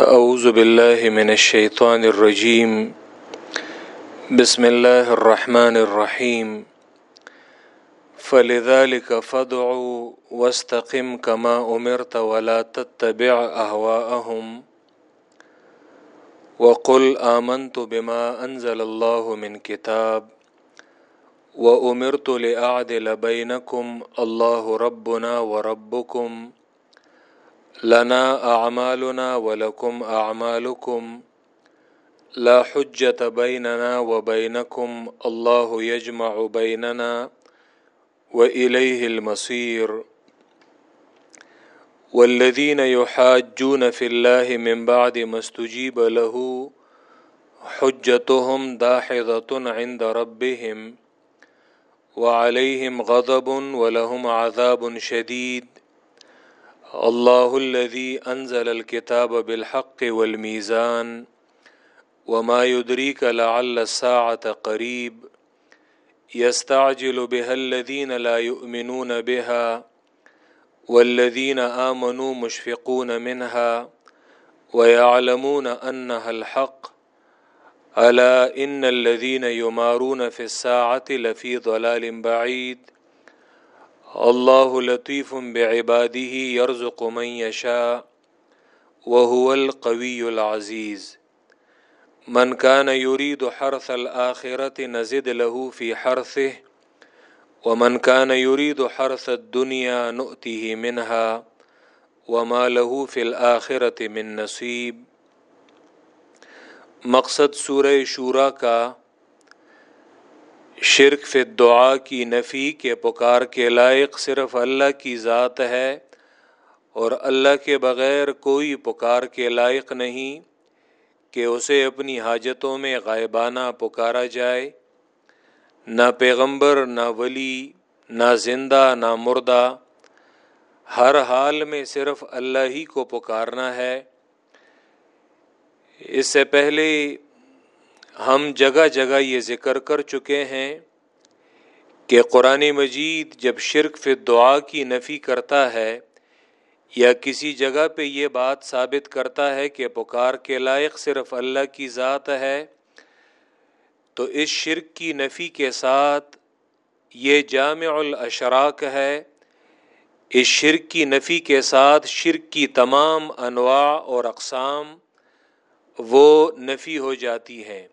أعوذ بالله من الشيطان الرجيم. بسم الله الرحمن الرحيم. فلذلك فادعوا واستقم كما أمرت ولا تتبع أهواءهم. وقل آمنت بما أنزل الله من كتاب. وأمرت لأعدل بينكم. الله ربنا وربكم. لنا أعمالنا ولكم أعمالكم. لا حجة بيننا وبينكم. الله يجمع بيننا وإليه المصير. والذين يحاجون في الله من بعد ما استجيب له حجتهم داحضة عند ربهم. وعليهم غضب ولهم عذاب شديد. الله الذي أنزل الكتاب بالحق والميزان وما يدريك لعل الساعة قريب يستعجل بها الذين لا يؤمنون بها والذين آمنوا مشفقون منها ويعلمون أنها الحق ألا إن الذين يمارون في الساعة لفي ضلال بعيد الله لطيف بعباده يرزق من يشاء وهو القوي العزيز من كان يريد حرث الآخرة نزد له في حرثه ومن كان يريد حرث الدنيا نؤته منها وما له في الآخرة من نصيب مقصد سورہ شورا کا شرک فی دعا کی نفی کے پکار کے لائق صرف اللہ کی ذات ہے اور اللہ کے بغیر کوئی پکار کے لائق نہیں کہ اسے اپنی حاجتوں میں غائبانہ پکارا جائے۔ نہ پیغمبر، نہ ولی، نہ زندہ، نہ مردہ، ہر حال میں صرف اللہ ہی کو پکارنا ہے۔ اس سے پہلے ہم جگہ جگہ یہ ذکر کر چکے ہیں کہ قرآن مجید جب شرک فی دعا کی نفی کرتا ہے یا کسی جگہ پہ یہ بات ثابت کرتا ہے کہ پکار کے لائق صرف اللہ کی ذات ہے، تو اس شرک کی نفی کے ساتھ یہ جامع الاشراک ہے۔ اس شرک کی نفی کے ساتھ شرک کی تمام انواع اور اقسام وہ نفی ہو جاتی ہیں۔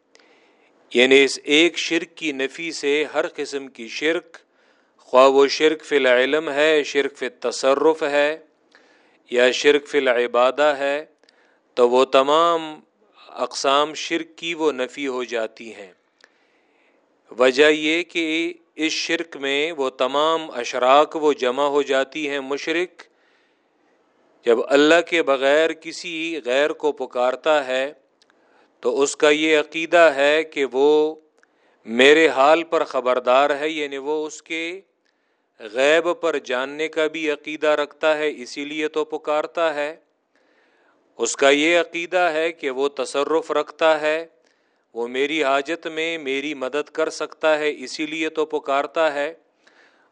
یعنی اس ایک شرک کی نفی سے ہر قسم کی شرک، خواہ وہ شرک فی العلم ہے، شرک فی تصرف ہے یا شرک فی العبادہ ہے، تو وہ تمام اقسام شرک کی وہ نفی ہو جاتی ہیں۔ وجہ یہ کہ اس شرک میں وہ تمام اشراک وہ جمع ہو جاتی ہیں مشرق جب اللہ کے بغیر کسی غیر کو پکارتا ہے تو اس کا یہ عقیدہ ہے کہ وہ میرے حال پر خبردار ہے یعنی وہ اس کے غیب پر جاننے کا بھی عقیدہ رکھتا ہے، اسی لیے تو پکارتا ہے۔ اس کا یہ عقیدہ ہے کہ وہ تصرف رکھتا ہے، وہ میری حاجت میں میری مدد کر سکتا ہے، اسی لیے تو پکارتا ہے۔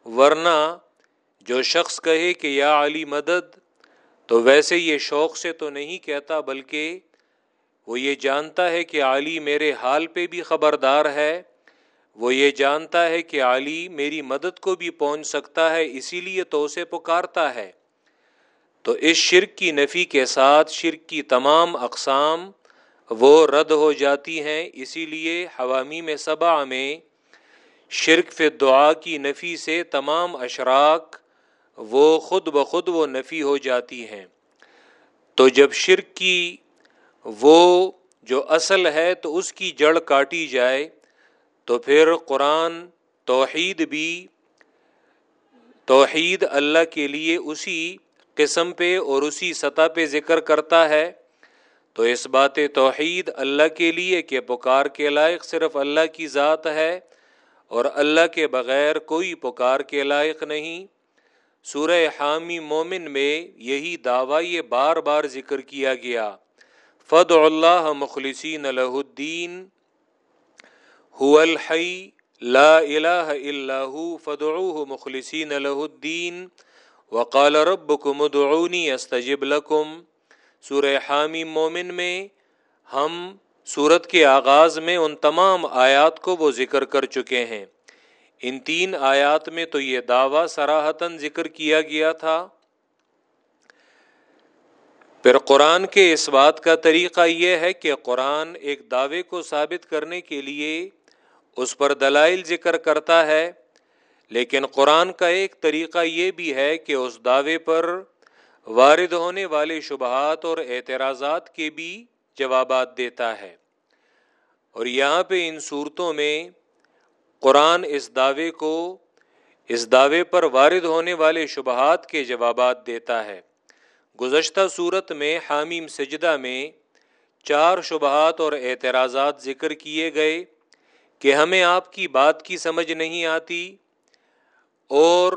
ورنہ جو شخص کہے کہ یا علی مدد، تو ویسے یہ شوق سے تو نہیں کہتا، بلکہ وہ یہ جانتا ہے کہ علی میرے حال پہ بھی خبردار ہے، وہ یہ جانتا ہے کہ علی میری مدد کو بھی پہنچ سکتا ہے، اسی لیے تو اسے پکارتا ہے۔ تو اس شرک کی نفی کے ساتھ شرک کی تمام اقسام وہ رد ہو جاتی ہیں، اسی لیے حوامی میں صبا میں شرک فی دعا کی نفی سے تمام اشراک وہ خود بخود وہ نفی ہو جاتی ہیں۔ تو جب شرک کی وہ جو اصل ہے تو اس کی جڑ کاٹی جائے، تو پھر قرآن توحید بھی توحید اللہ کے لیے اسی قسم پہ اور اسی سطح پہ ذکر کرتا ہے۔ تو اس بات توحید اللہ کے لیے کہ پکار کے لائق صرف اللہ کی ذات ہے اور اللہ کے بغیر کوئی پکار کے لائق نہیں۔ سورہ حامی مومن میں یہی دعویٰ یہ بار بار ذکر کیا گیا۔ فد اللہ مخلصین الدین الحی، لا الہ الا فدعوه مخلصین الدین، وقال ربكم ادعوني استجب لكم سورہ حامی مومن میں ہم صورت کے آغاز میں ان تمام آیات کو وہ ذکر کر چکے ہیں۔ ان تین آیات میں تو یہ دعویٰ سراہتاً ذکر کیا گیا تھا۔ پھر قرآن کے اس بات کا طریقہ یہ ہے کہ قرآن ایک دعوے کو ثابت کرنے کے لیے اس پر دلائل ذکر کرتا ہے، لیکن قرآن کا ایک طریقہ یہ بھی ہے کہ اس دعوے پر وارد ہونے والے شبہات اور اعتراضات کے بھی جوابات دیتا ہے۔ اور یہاں پہ ان صورتوں میں قرآن اس دعوے کو، اس دعوے پر وارد ہونے والے شبہات کے جوابات دیتا ہے۔ گزشتہ صورت میں حامیم سجدہ میں چار شبہات اور اعتراضات ذکر کیے گئے کہ ہمیں آپ کی بات کی سمجھ نہیں آتی اور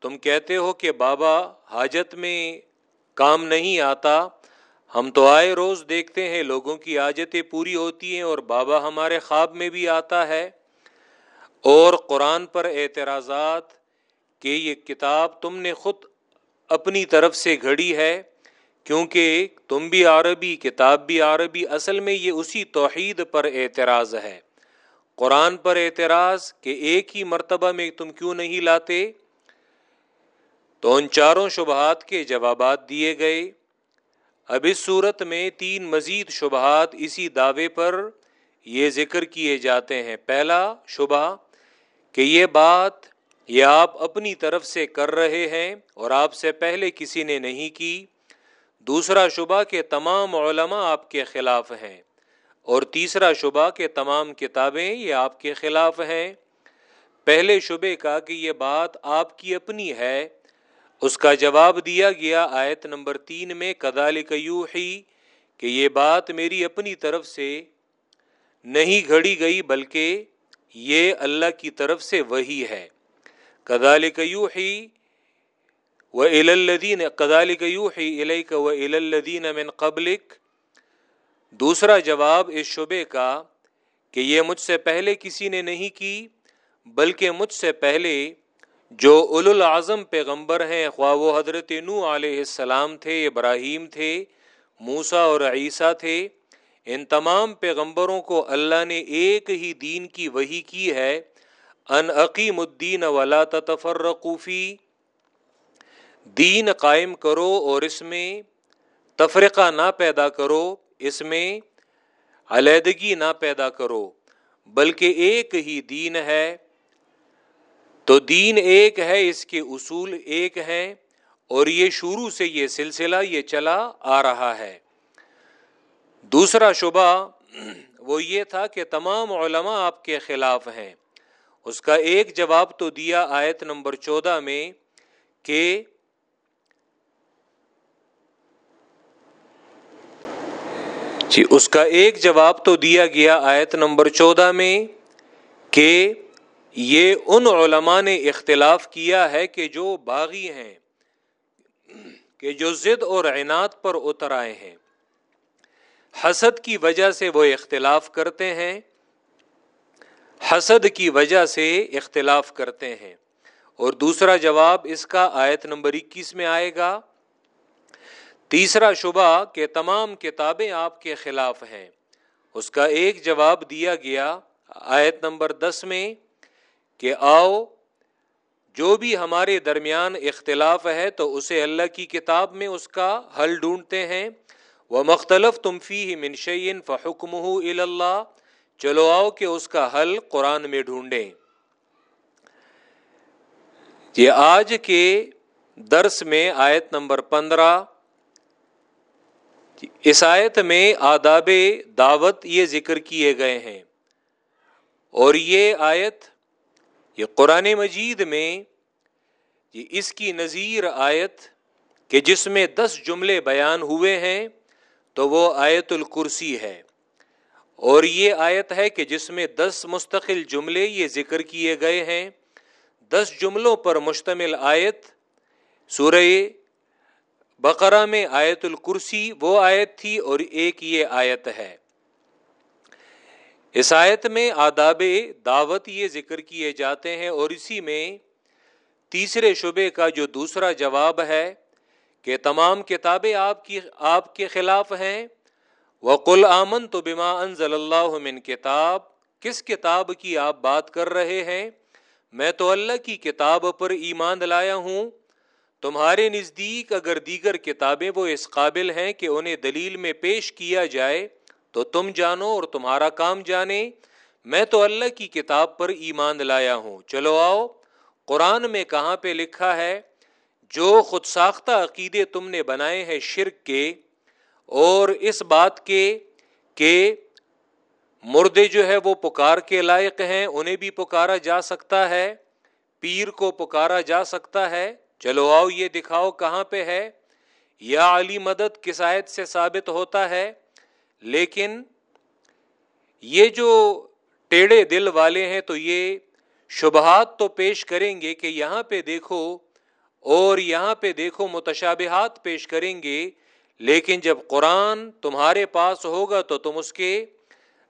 تم کہتے ہو کہ بابا حاجت میں کام نہیں آتا، ہم تو آئے روز دیکھتے ہیں لوگوں کی حاجتیں پوری ہوتی ہیں اور بابا ہمارے خواب میں بھی آتا ہے۔ اور قرآن پر اعتراضات کہ یہ کتاب تم نے خود اپنی طرف سے گھڑی ہے، کیونکہ تم بھی عربی، کتاب بھی عربی، اصل میں یہ اسی توحید پر اعتراض ہے۔ قرآن پر اعتراض کہ ایک ہی مرتبہ میں تم کیوں نہیں لاتے؟ تو ان چاروں شبہات کے جوابات دیے گئے۔ اب اس صورت میں تین مزید شبہات اسی دعوے پر یہ ذکر کیے جاتے ہیں۔ پہلا شبہ کہ یہ بات یہ آپ اپنی طرف سے کر رہے ہیں اور آپ سے پہلے کسی نے نہیں کی۔ دوسرا شبہ کہ تمام علماء آپ کے خلاف ہیں اور تیسرا شبہ کہ تمام کتابیں یہ آپ کے خلاف ہیں۔ پہلے شبے کا کہ یہ بات آپ کی اپنی ہے۔ اس کا جواب دیا گیا آیت نمبر تین میں کدال کیوحی کہ یہ بات میری اپنی طرف سے نہیں گھڑی گئی، بلکہ یہ اللہ کی طرف سے وہی ہے۔ کدال کیوحی و الدین کدال کیوحی علیک و الدین من قبلک دوسرا جواب اس شبے کا کہ یہ مجھ سے پہلے کسی نے نہیں کی، بلکہ مجھ سے پہلے جو اول العظم پیغمبر ہیں، خواہ وہ حضرت نو علیہ السلام تھے، ابراہیم تھے موسا اور عیسیٰ تھے، ان تمام پیغمبروں کو اللہ نے ایک ہی دین کی وہی کی ہے۔ ان عقیم الدین ولا تفرقوفی دین قائم کرو اور اس میں تفرقہ نہ پیدا کرو، اس میں علیحدگی نہ پیدا کرو، بلکہ ایک ہی دین ہے۔ تو دین ایک ہے، اس کے اصول ایک ہیں، اور یہ شروع سے یہ سلسلہ یہ چلا آ رہا ہے۔ دوسرا شبہ وہ یہ تھا کہ تمام علماء آپ کے خلاف ہیں۔ اس کا ایک جواب تو دیا آیت نمبر چودہ میں کہ جی اس کا ایک جواب تو دیا گیا آیت نمبر چودہ میں کہ یہ ان علماء نے اختلاف کیا ہے کہ جو باغی ہیں، کہ جو ضد اور عناد پر اتر آئے ہیں۔ حسد کی وجہ سے وہ اختلاف کرتے ہیں۔ حسد کی وجہ سے اختلاف کرتے ہیں۔ اور دوسرا جواب اس کا آیت نمبر اکیس میں آئے گا۔ تیسرا شبہ کہ تمام کتابیں آپ کے خلاف ہیں۔ اس کا ایک جواب دیا گیا آیت نمبر دس میں کہ آؤ، جو بھی ہمارے درمیان اختلاف ہے تو اسے اللہ کی کتاب میں اس کا حل ڈھونڈتے ہیں۔ وہ مختلف تم فی منشین فحکم اللہ چلو آؤ کہ اس کا حل قرآن میں ڈھونڈیں۔ یہ آج کے درس میں آیت نمبر پندرہ، اس آیت میں آداب دعوت یہ ذکر کیے گئے ہیں۔ اور یہ آیت، یہ قرآن مجید میں، یہ اس کی نظیر آیت کہ جس میں دس جملے بیان ہوئے ہیں تو وہ آیت الکرسی ہے۔ اور یہ آیت ہے کہ جس میں دس مستقل جملے یہ ذکر کیے گئے ہیں۔ دس جملوں پر مشتمل آیت سورہ بقرہ میں آیت الکرسی وہ آیت تھی اور ایک یہ آیت ہے۔ اس آیت میں آداب دعوت یہ ذکر کیے جاتے ہیں اور اسی میں تیسرے شبے کا جو دوسرا جواب ہے کہ تمام کتابیں آپ کی، آپ کے خلاف ہیں۔ وقل آمن تو بما انزل اللہ من کتاب۔ کس کتاب کی آپ بات کر رہے ہیں؟ میں تو اللہ کی کتاب پر ایمان لایا ہوں۔ تمہارے نزدیک اگر دیگر کتابیں وہ اس قابل ہیں کہ انہیں دلیل میں پیش کیا جائے، تو تم جانو اور تمہارا کام جانے۔ میں تو اللہ کی کتاب پر ایمان لایا ہوں۔ چلو آؤ، قرآن میں کہاں پہ لکھا ہے؟ جو خود ساختہ عقیدے تم نے بنائے ہیں شرک کے اور اس بات کے کہ مردے جو ہے وہ پکار کے لائق ہیں، انہیں بھی پکارا جا سکتا ہے، پیر کو پکارا جا سکتا ہے۔ چلو آؤ، یہ دکھاؤ کہاں پہ ہے۔ یا علی مدد کس آیت سے ثابت ہوتا ہے؟ لیکن یہ جو ٹیڑے دل والے ہیں تو یہ شبہات تو پیش کریں گے کہ یہاں پہ دیکھو اور یہاں پہ دیکھو متشابہات پیش کریں گے۔ لیکن جب قرآن تمہارے پاس ہوگا تو تم اس کے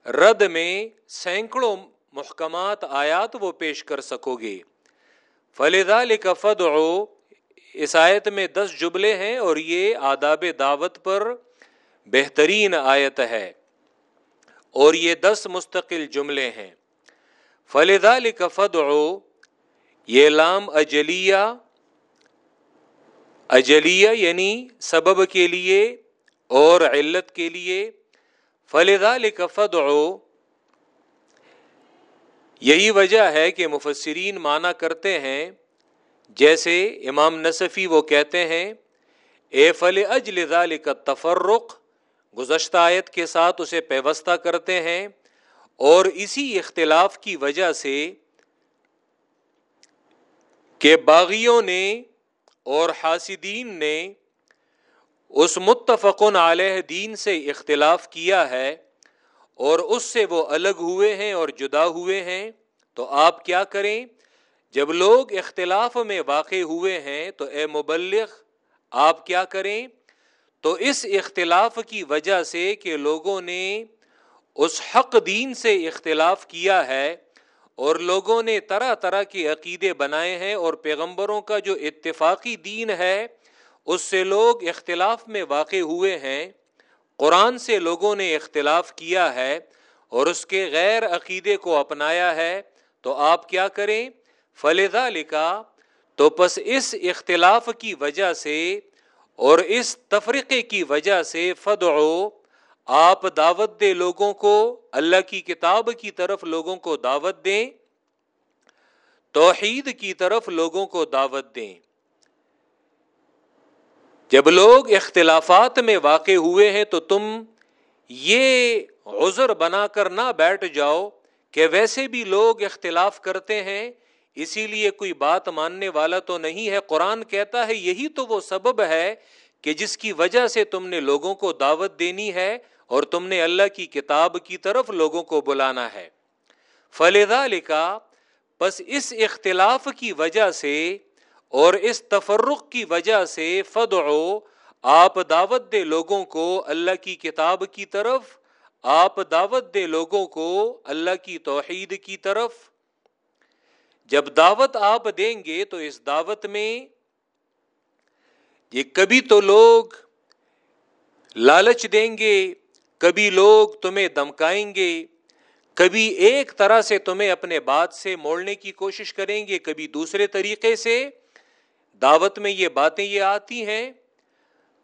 رد میں سینکڑوں محکمات آیات وہ پیش کر سکو گے۔ فلدا لکفد اس آیت میں دس جبلے ہیں اور یہ آداب دعوت پر بہترین آیت ہے۔ اور یہ دس مستقل جملے ہیں۔ فلدا لکفد یہ لام اجلیہ اجلیہ یعنی سبب کے لیے اور علت کے لیے فلدا لکفد یہی وجہ ہے کہ مفسرین مانا کرتے ہیں، جیسے امام نصفی وہ کہتے ہیں، اے فل اجل کا تفرق گزشتہ آیت کے ساتھ اسے پیوستہ کرتے ہیں، اور اسی اختلاف کی وجہ سے کہ باغیوں نے اور حاسدین نے اس متفقن علیہ دین سے اختلاف کیا ہے اور اس سے وہ الگ ہوئے ہیں اور جدا ہوئے ہیں، تو آپ کیا کریں؟ جب لوگ اختلاف میں واقع ہوئے ہیں، تو اے مبلغ، آپ کیا کریں؟ تو اس اختلاف کی وجہ سے کہ لوگوں نے اس حق دین سے اختلاف کیا ہے اور لوگوں نے طرح طرح کے عقیدے بنائے ہیں اور پیغمبروں کا جو اتفاقی دین ہے، اس سے لوگ اختلاف میں واقع ہوئے ہیں۔ قرآن سے لوگوں نے اختلاف کیا ہے اور اس کے غیر عقیدے کو اپنایا ہے۔ تو آپ کیا کریں؟ فلدا لکھا تو پس اس اختلاف کی وجہ سے اور اس تفریقے کی وجہ سے فدعو آپ دعوت دے لوگوں کو، اللہ کی کتاب کی طرف لوگوں کو دعوت دیں، توحید کی طرف لوگوں کو دعوت دیں۔ جب لوگ اختلافات میں واقع ہوئے ہیں تو تم یہ عذر بنا کر نہ بیٹھ جاؤ کہ ویسے بھی لوگ اختلاف کرتے ہیں، اسی لیے کوئی بات ماننے والا تو نہیں ہے۔ قرآن کہتا ہے، یہی تو وہ سبب ہے کہ جس کی وجہ سے تم نے لوگوں کو دعوت دینی ہے اور تم نے اللہ کی کتاب کی طرف لوگوں کو بلانا ہے۔ فلدا لکھا بس اس اختلاف کی وجہ سے اور اس تفرق کی وجہ سے فدعو آپ دعوت دے لوگوں کو اللہ کی کتاب کی طرف، آپ دعوت دے لوگوں کو اللہ کی توحید کی طرف۔ جب دعوت آپ دیں گے تو اس دعوت میں یہ کبھی تو لوگ لالچ دیں گے۔ کبھی لوگ تمہیں دمکائیں گے، کبھی ایک طرح سے تمہیں اپنے بات سے موڑنے کی کوشش کریں گے، کبھی دوسرے طریقے سے۔ دعوت میں یہ باتیں یہ آتی ہیں۔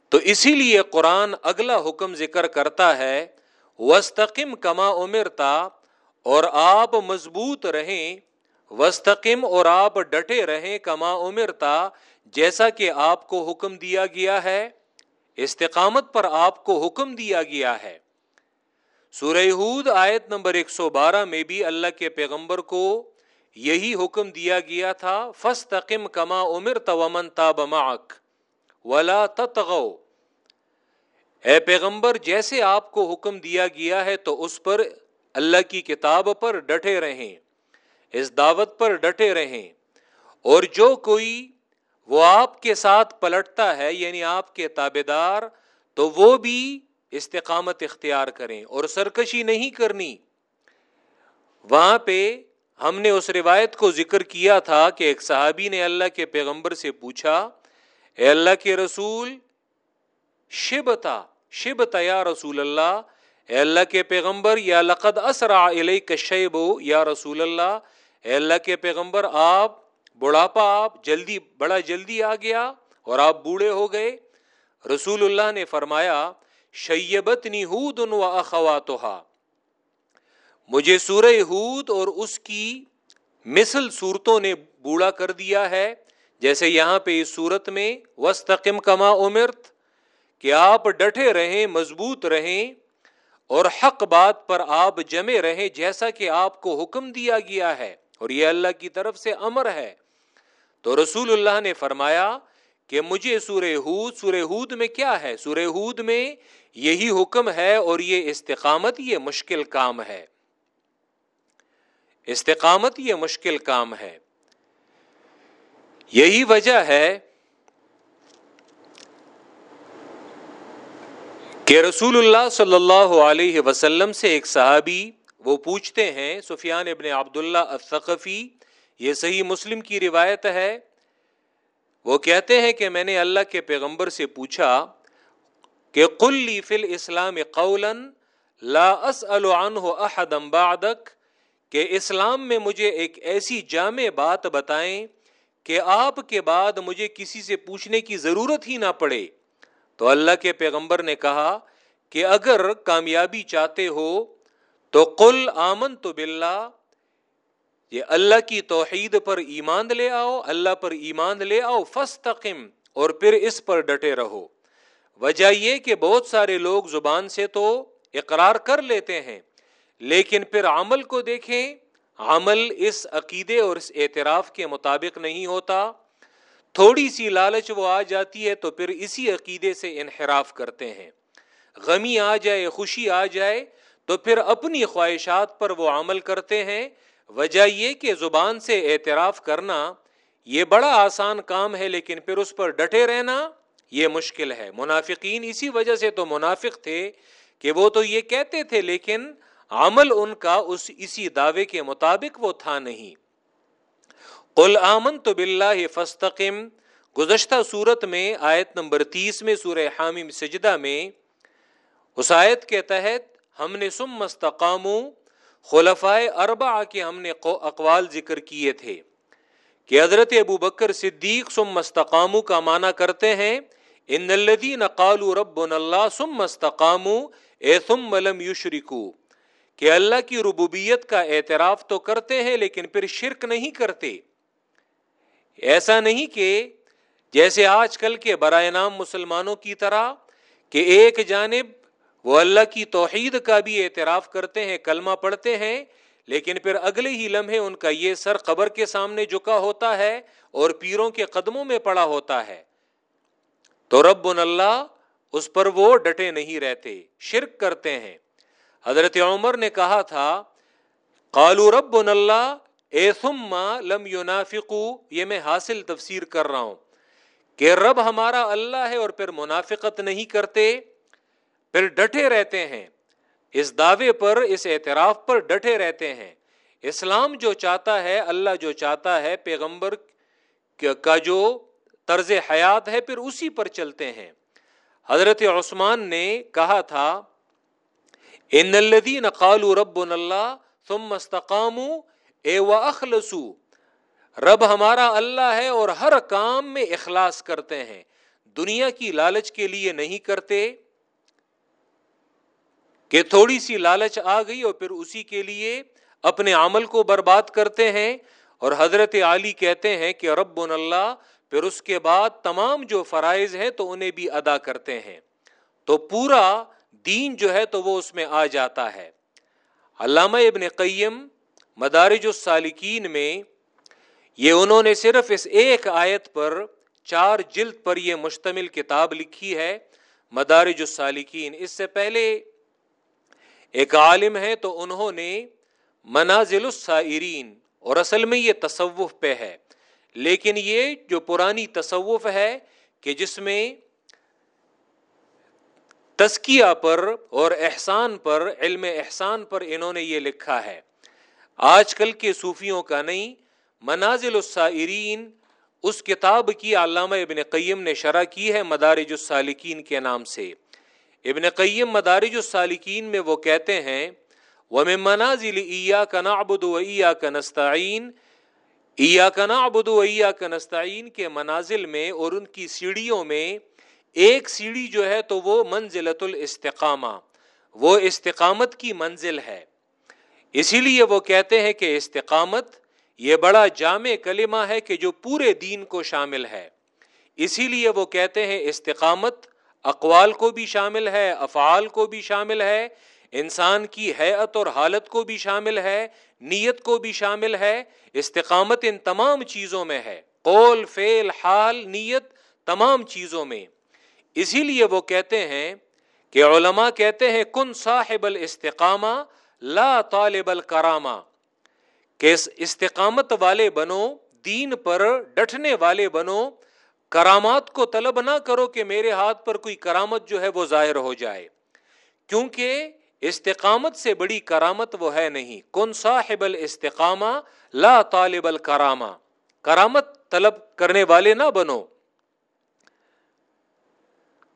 تو اسی لیے قرآن اگلا حکم ذکر کرتا ہے وسطم کما عمرتا اور آپ مضبوط رہیں۔ وسطم اور آپ ڈٹے رہیں کما عمرتا جیسا کہ آپ کو حکم دیا گیا ہے۔ استقامت پر آپ کو حکم دیا گیا ہے۔ سورہ ہود آیت نمبر ایک سو بارہ میں بھی اللہ کے پیغمبر کو یہی حکم دیا گیا تھا فس تقم کما عمر تومن تاب ولا تتغو اے پیغمبر، جیسے آپ کو حکم دیا گیا ہے تو اس پر اللہ کی کتاب پر ڈٹے رہیں، اس دعوت پر ڈٹے رہیں۔ اور جو کوئی وہ آپ کے ساتھ پلٹتا ہے یعنی آپ کے تابے دار تو وہ بھی استقامت اختیار کریں اور سرکشی نہیں کرنی۔ وہاں پہ ہم نے اس روایت کو ذکر کیا تھا کہ ایک صحابی نے اللہ کے پیغمبر سے پوچھا، اے اللہ کے رسول، شبتا شبتا یا رسول اللہ، اے اللہ کے پیغمبر، یا لقد اسرا الیک شیب یا رسول اللہ، اے اللہ کے پیغمبر، آپ بڑھاپا، آپ جلدی، بڑا جلدی آ گیا اور آپ بوڑھے ہو گئے۔ رسول اللہ نے فرمایا شیبت ہود و اخواتها مجھے سورہ ہود اور اس کی مثل صورتوں نے بوڑھا کر دیا ہے، جیسے یہاں پہ اس صورت میں وسطم کما امرت کہ آپ ڈٹے رہیں، مضبوط رہیں، اور حق بات پر آپ جمے رہیں، جیسا کہ آپ کو حکم دیا گیا ہے، اور یہ اللہ کی طرف سے امر ہے۔ تو رسول اللہ نے فرمایا کہ مجھے سورہ ہود سورہ ہود میں کیا ہے؟ سورہ ہود میں یہی حکم ہے اور یہ استقامت یہ مشکل کام ہے۔ استقامت یہ مشکل کام ہے۔ یہی وجہ ہے کہ رسول اللہ صلی اللہ علیہ وسلم سے ایک صحابی وہ پوچھتے ہیں، سفیان ابن عبداللہ الثقفی، یہ صحیح مسلم کی روایت ہے۔ وہ کہتے ہیں کہ میں نے اللہ کے پیغمبر سے پوچھا کہ قلی فل اسلام قولن لا اسأل عنہ احدم بعدک، کہ اسلام میں مجھے ایک ایسی جامع بات بتائیں کہ آپ کے بعد مجھے کسی سے پوچھنے کی ضرورت ہی نہ پڑے۔ تو اللہ کے پیغمبر نے کہا کہ اگر کامیابی چاہتے ہو تو قل آمن تو بلّہ یہ اللہ کی توحید پر ایمان لے آؤ، اللہ پر ایمان لے آؤ فستقم اور پھر اس پر ڈٹے رہو۔ وجہ یہ کہ بہت سارے لوگ زبان سے تو اقرار کر لیتے ہیں، لیکن پھر عمل کو دیکھیں، عمل اس عقیدے اور اس اعتراف کے مطابق نہیں ہوتا۔ تھوڑی سی لالچ وہ آ جاتی ہے تو پھر اسی عقیدے سے انحراف کرتے ہیں۔ غمی آ جائے، خوشی آ جائے تو پھر اپنی خواہشات پر وہ عمل کرتے ہیں۔ وجہ یہ کہ زبان سے اعتراف کرنا یہ بڑا آسان کام ہے، لیکن پھر اس پر ڈٹے رہنا یہ مشکل ہے۔ منافقین اسی وجہ سے تو منافق تھے کہ وہ تو یہ کہتے تھے، لیکن عمل ان کا اس اسی دعوے کے مطابق وہ تھا نہیں۔ قل آمن تو بلّہ فستقم گزشتہ صورت میں، آیت نمبر تیس میں، سورہ حامیم سجدہ میں، اس آیت کے تحت ہم نے سم مستقام خلفائے اربا کے ہم نے اقوال ذکر کیے تھے کہ حضرت ابو بکر صدیق سم مستقام کا معنی کرتے ہیں ان الذین قالوا ربنا اللہ سم مستقام ثم لم یشرکو کہ اللہ کی ربوبیت کا اعتراف تو کرتے ہیں لیکن پھر شرک نہیں کرتے۔ ایسا نہیں کہ جیسے آج کل کے برائے نام مسلمانوں کی طرح کہ ایک جانب وہ اللہ کی توحید کا بھی اعتراف کرتے ہیں، کلمہ پڑھتے ہیں، لیکن پھر اگلے ہی لمحے ان کا یہ سر قبر کے سامنے جھکا ہوتا ہے اور پیروں کے قدموں میں پڑا ہوتا ہے۔ تو رب اللہ اس پر وہ ڈٹے نہیں رہتے، شرک کرتے ہیں۔ حضرت عمر نے کہا تھا قالو رب اللہ، اے لم یونافقو یہ میں حاصل تفسیر کر رہا ہوں کہ رب ہمارا اللہ ہے اور پھر منافقت نہیں کرتے، پھر ڈٹے رہتے ہیں۔ اس دعوے پر، اس اعتراف پر ڈٹے رہتے ہیں۔ اسلام جو چاہتا ہے، اللہ جو چاہتا ہے، پیغمبر کا جو طرز حیات ہے، پھر اسی پر چلتے ہیں۔ حضرت عثمان نے کہا تھا، ان الذين قالوا ربنا اللہ ثم استقاموا، اے واخلصوا، رب ہمارا اللہ ہے اور ہر کام میں اخلاص کرتے ہیں۔ دنیا کی لالچ کے لیے نہیں کرتے۔ کہ تھوڑی سی لالچ آ گئی اور پھر اسی کے لیے اپنے عمل کو برباد کرتے ہیں۔ اور حضرت علی کہتے ہیں کہ رب اللہ پھر اس کے بعد تمام جو فرائض ہیں تو انہیں بھی ادا کرتے ہیں۔ تو پورا دین جو ہے تو وہ اس میں آ جاتا ہے۔ علامہ ابن قیم مدارج السالکین میں یہ انہوں نے صرف اس ایک آیت پر چار جلد پر یہ مشتمل کتاب لکھی ہے۔ مدارج السالکین، اس سے پہلے ایک عالم ہے تو انہوں نے منازل السائرین اور اصل میں یہ تصوف پہ ہے۔ لیکن یہ جو پرانی تصوف ہے کہ جس میں تسکیہ پر اور احسان پر، علم احسان پر انہوں نے یہ لکھا ہے۔ آج کل کے صوفیوں کا نہیں، منازل السائرین، اس کتاب کی علامہ ابن قیم نے شرح کی ہے مدارج السالکین کے نام سے۔ ابن قیم مدارج السالکین میں وہ کہتے ہیں وہ میں منازل ایا کا نابد ویا کا نستعین ایا کا نابد ویا نستعین کے منازل میں اور ان کی سیڑھیوں میں ایک سیڑھی جو ہے تو وہ منزلت الاستقامہ، وہ استقامت کی منزل ہے۔ اسی لیے وہ کہتے ہیں کہ استقامت یہ بڑا جامع کلمہ ہے کہ جو پورے دین کو شامل ہے۔ اسی لیے وہ کہتے ہیں استقامت اقوال کو بھی شامل ہے، افعال کو بھی شامل ہے۔ انسان کی حیت اور حالت کو بھی شامل ہے، نیت کو بھی شامل ہے، استقامت ان تمام چیزوں میں ہے۔ قول، فعل، حال، نیت تمام چیزوں میں۔ اسی لیے وہ کہتے ہیں کہ علماء کہتے ہیں، کن صاحب الاستقامہ لا طالب الکرامہ کہ استقامت والے بنو، دین پر ڈٹنے والے بنو، کرامات کو طلب نہ کرو کہ میرے ہاتھ پر کوئی کرامت جو ہے وہ ظاہر ہو جائے۔ کیونکہ استقامت سے بڑی کرامت وہ ہے نہیں۔ کن صاحب الاستقامہ، لا طالب الکرامہ۔ کرامت طلب کرنے والے نہ بنو۔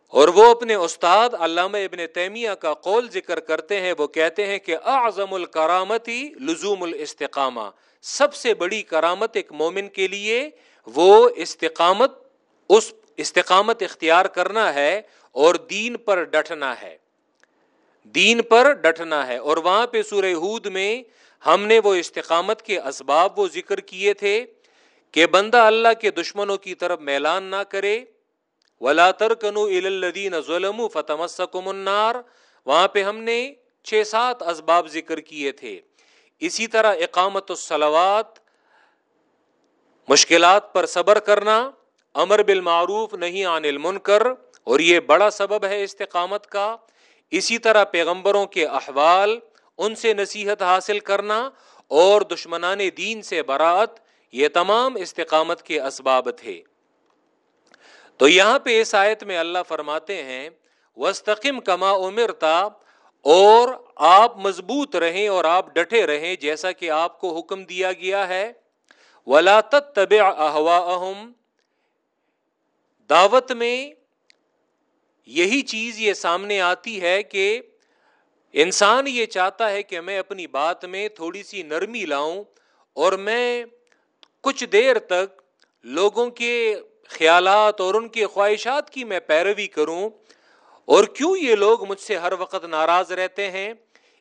اور وہ اپنے استاد علامہ ابن تیمیہ کا قول ذکر کرتے ہیں۔ وہ کہتے ہیں کہ اعظم الکرامتی لزوم الاستقامہ۔ سب سے بڑی کرامت ایک مومن کے لیے، وہ استقامت، اس استقامت اختیار کرنا ہے اور دین پر ڈٹنا ہے۔ دین پر ڈٹنا ہے۔ اور وہاں پہ سورہ ہود میں ہم نے وہ استقامت کے اسباب وہ ذکر کیے تھے کہ بندہ اللہ کے دشمنوں کی طرف میلان نہ کرے۔ ولا ترکنو الدین ظلم فتمسکم النار۔ وہاں پہ ہم نے چھ سات اسباب ذکر کیے تھے۔ اسی طرح اقامت السلوات مشکلات پر صبر کرنا، امر بالمعروف نہیں عن المنکر۔ اور یہ بڑا سبب ہے استقامت کا۔ اسی طرح پیغمبروں کے احوال، ان سے نصیحت حاصل کرنا اور دشمنان دین سے برات یہ تمام استقامت کے اسباب تھے۔ تو یہاں پہ اس آیت میں اللہ فرماتے ہیں وسطم کما عمرتا اور آپ مضبوط رہیں اور آپ ڈٹے رہیں جیسا کہ آپ کو حکم دیا گیا ہے۔ ولا طب اہم دعوت میں یہی چیز یہ سامنے آتی ہے کہ انسان یہ چاہتا ہے کہ میں اپنی بات میں تھوڑی سی نرمی لاؤں اور میں کچھ دیر تک لوگوں کے خیالات اور ان کی خواہشات کی میں پیروی کروں اور کیوں یہ لوگ مجھ سے ہر وقت ناراض رہتے ہیں؟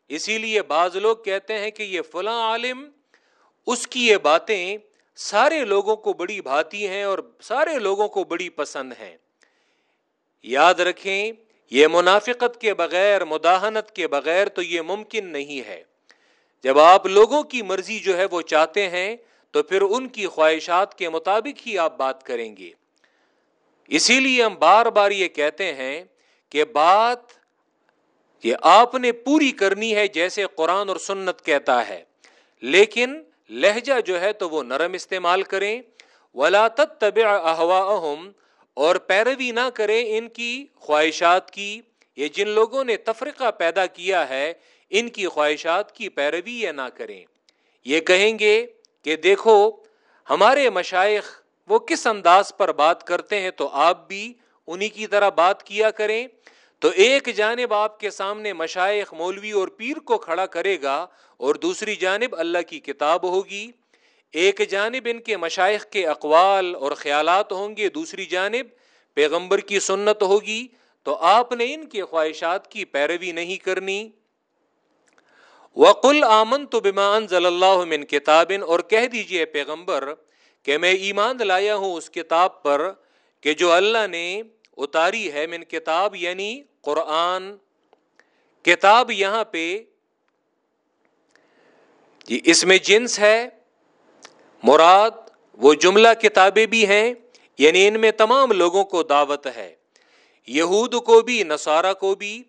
اسی لیے بعض لوگ کہتے ہیں کہ یہ فلاں عالم، اس کی یہ باتیں سارے لوگوں کو بڑی بھاتی ہیں اور سارے لوگوں کو بڑی پسند ہیں۔ یاد رکھیں، یہ منافقت کے بغیر، مداحنت کے بغیر تو یہ ممکن نہیں ہے۔ جب آپ لوگوں کی مرضی جو ہے وہ چاہتے ہیں، تو پھر ان کی خواہشات کے مطابق ہی آپ بات کریں گے۔ اسی لیے ہم بار بار یہ کہتے ہیں کہ بات یہ آپ نے پوری کرنی ہے جیسے قرآن اور سنت کہتا ہے۔ لیکن لہجہ جو ہے تو وہ نرم استعمال کریں۔ ولا طب احوا اور پیروی نہ کریں ان کی خواہشات کی، یہ جن لوگوں نے تفرقہ پیدا کیا ہے، ان کی خواہشات کی پیروی یا نہ کریں۔ یہ کہیں گے کہ دیکھو، ہمارے مشائق وہ کس انداز پر بات کرتے ہیں تو آپ بھی انہی کی طرح بات کیا کریں۔ تو ایک جانب آپ کے سامنے مشائق مولوی اور پیر کو کھڑا کرے گا اور دوسری جانب اللہ کی کتاب ہوگی۔ ایک جانب ان کے مشائق کے اقوال اور خیالات ہوں گے، دوسری جانب پیغمبر کی سنت ہوگی۔ تو آپ نے ان کی خواہشات کی پیروی نہیں کرنی۔ وقل آمن تو بیمان ضل اللہ من کتاب اور کہہ دیجیے پیغمبر کہ میں ایمان لایا ہوں اس کتاب پر کہ جو اللہ نے اتاری ہے من کتاب یعنی قرآن۔ کتاب یہاں پہ جی اس میں جنس ہے۔ مراد وہ جملہ کتابیں بھی ہیں یعنی ان میں تمام لوگوں کو دعوت ہے۔ یہود کو بھی، نصارہ کو بھی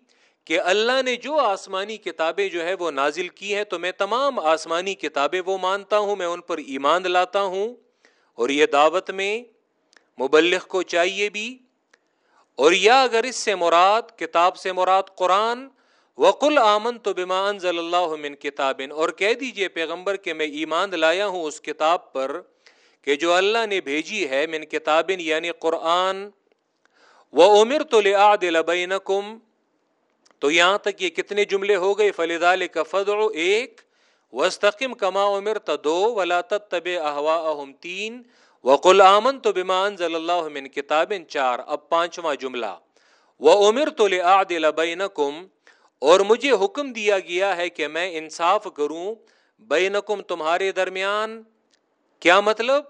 کہ اللہ نے جو آسمانی کتابیں جو ہے وہ نازل کی ہیں، تو میں تمام آسمانی کتابیں وہ مانتا ہوں، میں ان پر ایمان لاتا ہوں۔ اور یہ دعوت میں مبلغ کو چاہیے بھی۔ اور یا اگر اس سے مراد، کتاب سے مراد قرآن وقل آمن تو بیمان ضل اللہ من کتاب اور کہہ دیجیے پیغمبر کہ میں ایمان لایا ہوں اس کتاب پر کہ جو اللہ نے بھیجی ہے من کتاب یعنی قرآن۔ و عمر تو لبینکم تو یہاں تک یہ کتنے جملے ہو گئے۔ فلیدال کا ایک۔ وسطم کما عمر دو۔ ولا طب احوا تین۔ وقل آمن تو بیمان ضل اللہ من کتاب چار۔ اب پانچواں جملہ۔ وہ عمر تو لبینکم اور مجھے حکم دیا گیا ہے کہ میں انصاف کروں بینکم تمہارے درمیان۔ کیا مطلب؟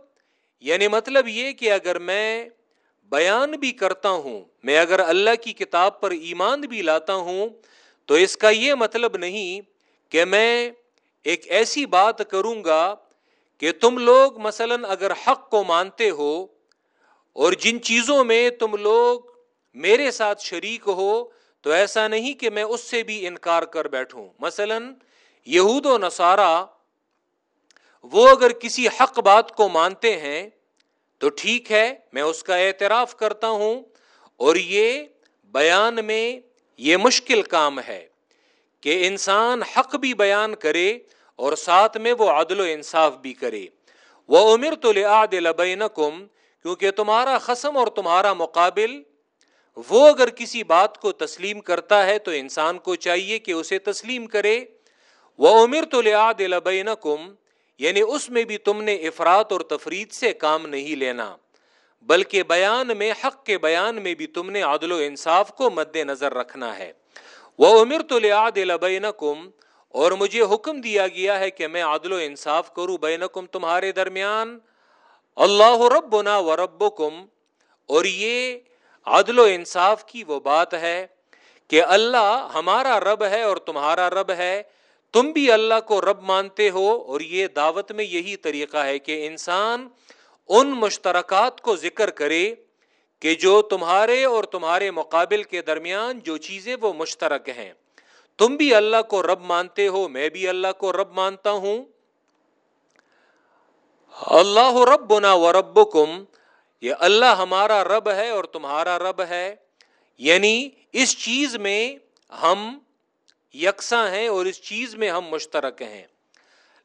یعنی مطلب یہ کہ اگر میں بیان بھی کرتا ہوں، میں اگر اللہ کی کتاب پر ایمان بھی لاتا ہوں، تو اس کا یہ مطلب نہیں کہ میں ایک ایسی بات کروں گا کہ تم لوگ مثلا اگر حق کو مانتے ہو اور جن چیزوں میں تم لوگ میرے ساتھ شریک ہو تو ایسا نہیں کہ میں اس سے بھی انکار کر بیٹھوں۔ مثلا یہود و نصارہ، وہ اگر کسی حق بات کو مانتے ہیں، تو ٹھیک ہے، میں اس کا اعتراف کرتا ہوں۔ اور یہ بیان میں یہ مشکل کام ہے کہ انسان حق بھی بیان کرے اور ساتھ میں وہ عدل و انصاف بھی کرے۔ وہ عمر تو لبینکم کیونکہ تمہارا خسم اور تمہارا مقابل وہ اگر کسی بات کو تسلیم کرتا ہے تو انسان کو چاہیے کہ اسے تسلیم کرے۔ وہ عمر تو یعنی اس میں بھی تم نے افراد اور تفرید سے کام نہیں لینا، بلکہ بیان میں، حق کے بیان میں بھی تم نے عدل و انصاف کو مد نظر رکھنا ہے۔ وہ عمر تو اور مجھے حکم دیا گیا ہے کہ میں عدل و انصاف کروں بینکم تمہارے درمیان۔ اللہ ربنا و ربکم، اور یہ عدل و انصاف کی وہ بات ہے کہ اللہ ہمارا رب ہے اور تمہارا رب ہے، تم بھی اللہ کو رب مانتے ہو، اور یہ دعوت میں یہی طریقہ ہے کہ انسان ان مشترکات کو ذکر کرے کہ جو تمہارے اور تمہارے مقابل کے درمیان جو چیزیں وہ مشترک ہیں۔ تم بھی اللہ کو رب مانتے ہو، میں بھی اللہ کو رب مانتا ہوں۔ اللہ رب و رب یہ اللہ ہمارا رب ہے اور تمہارا رب ہے۔ یعنی اس چیز میں ہم یکساں ہیں اور اس چیز میں ہم مشترک ہیں۔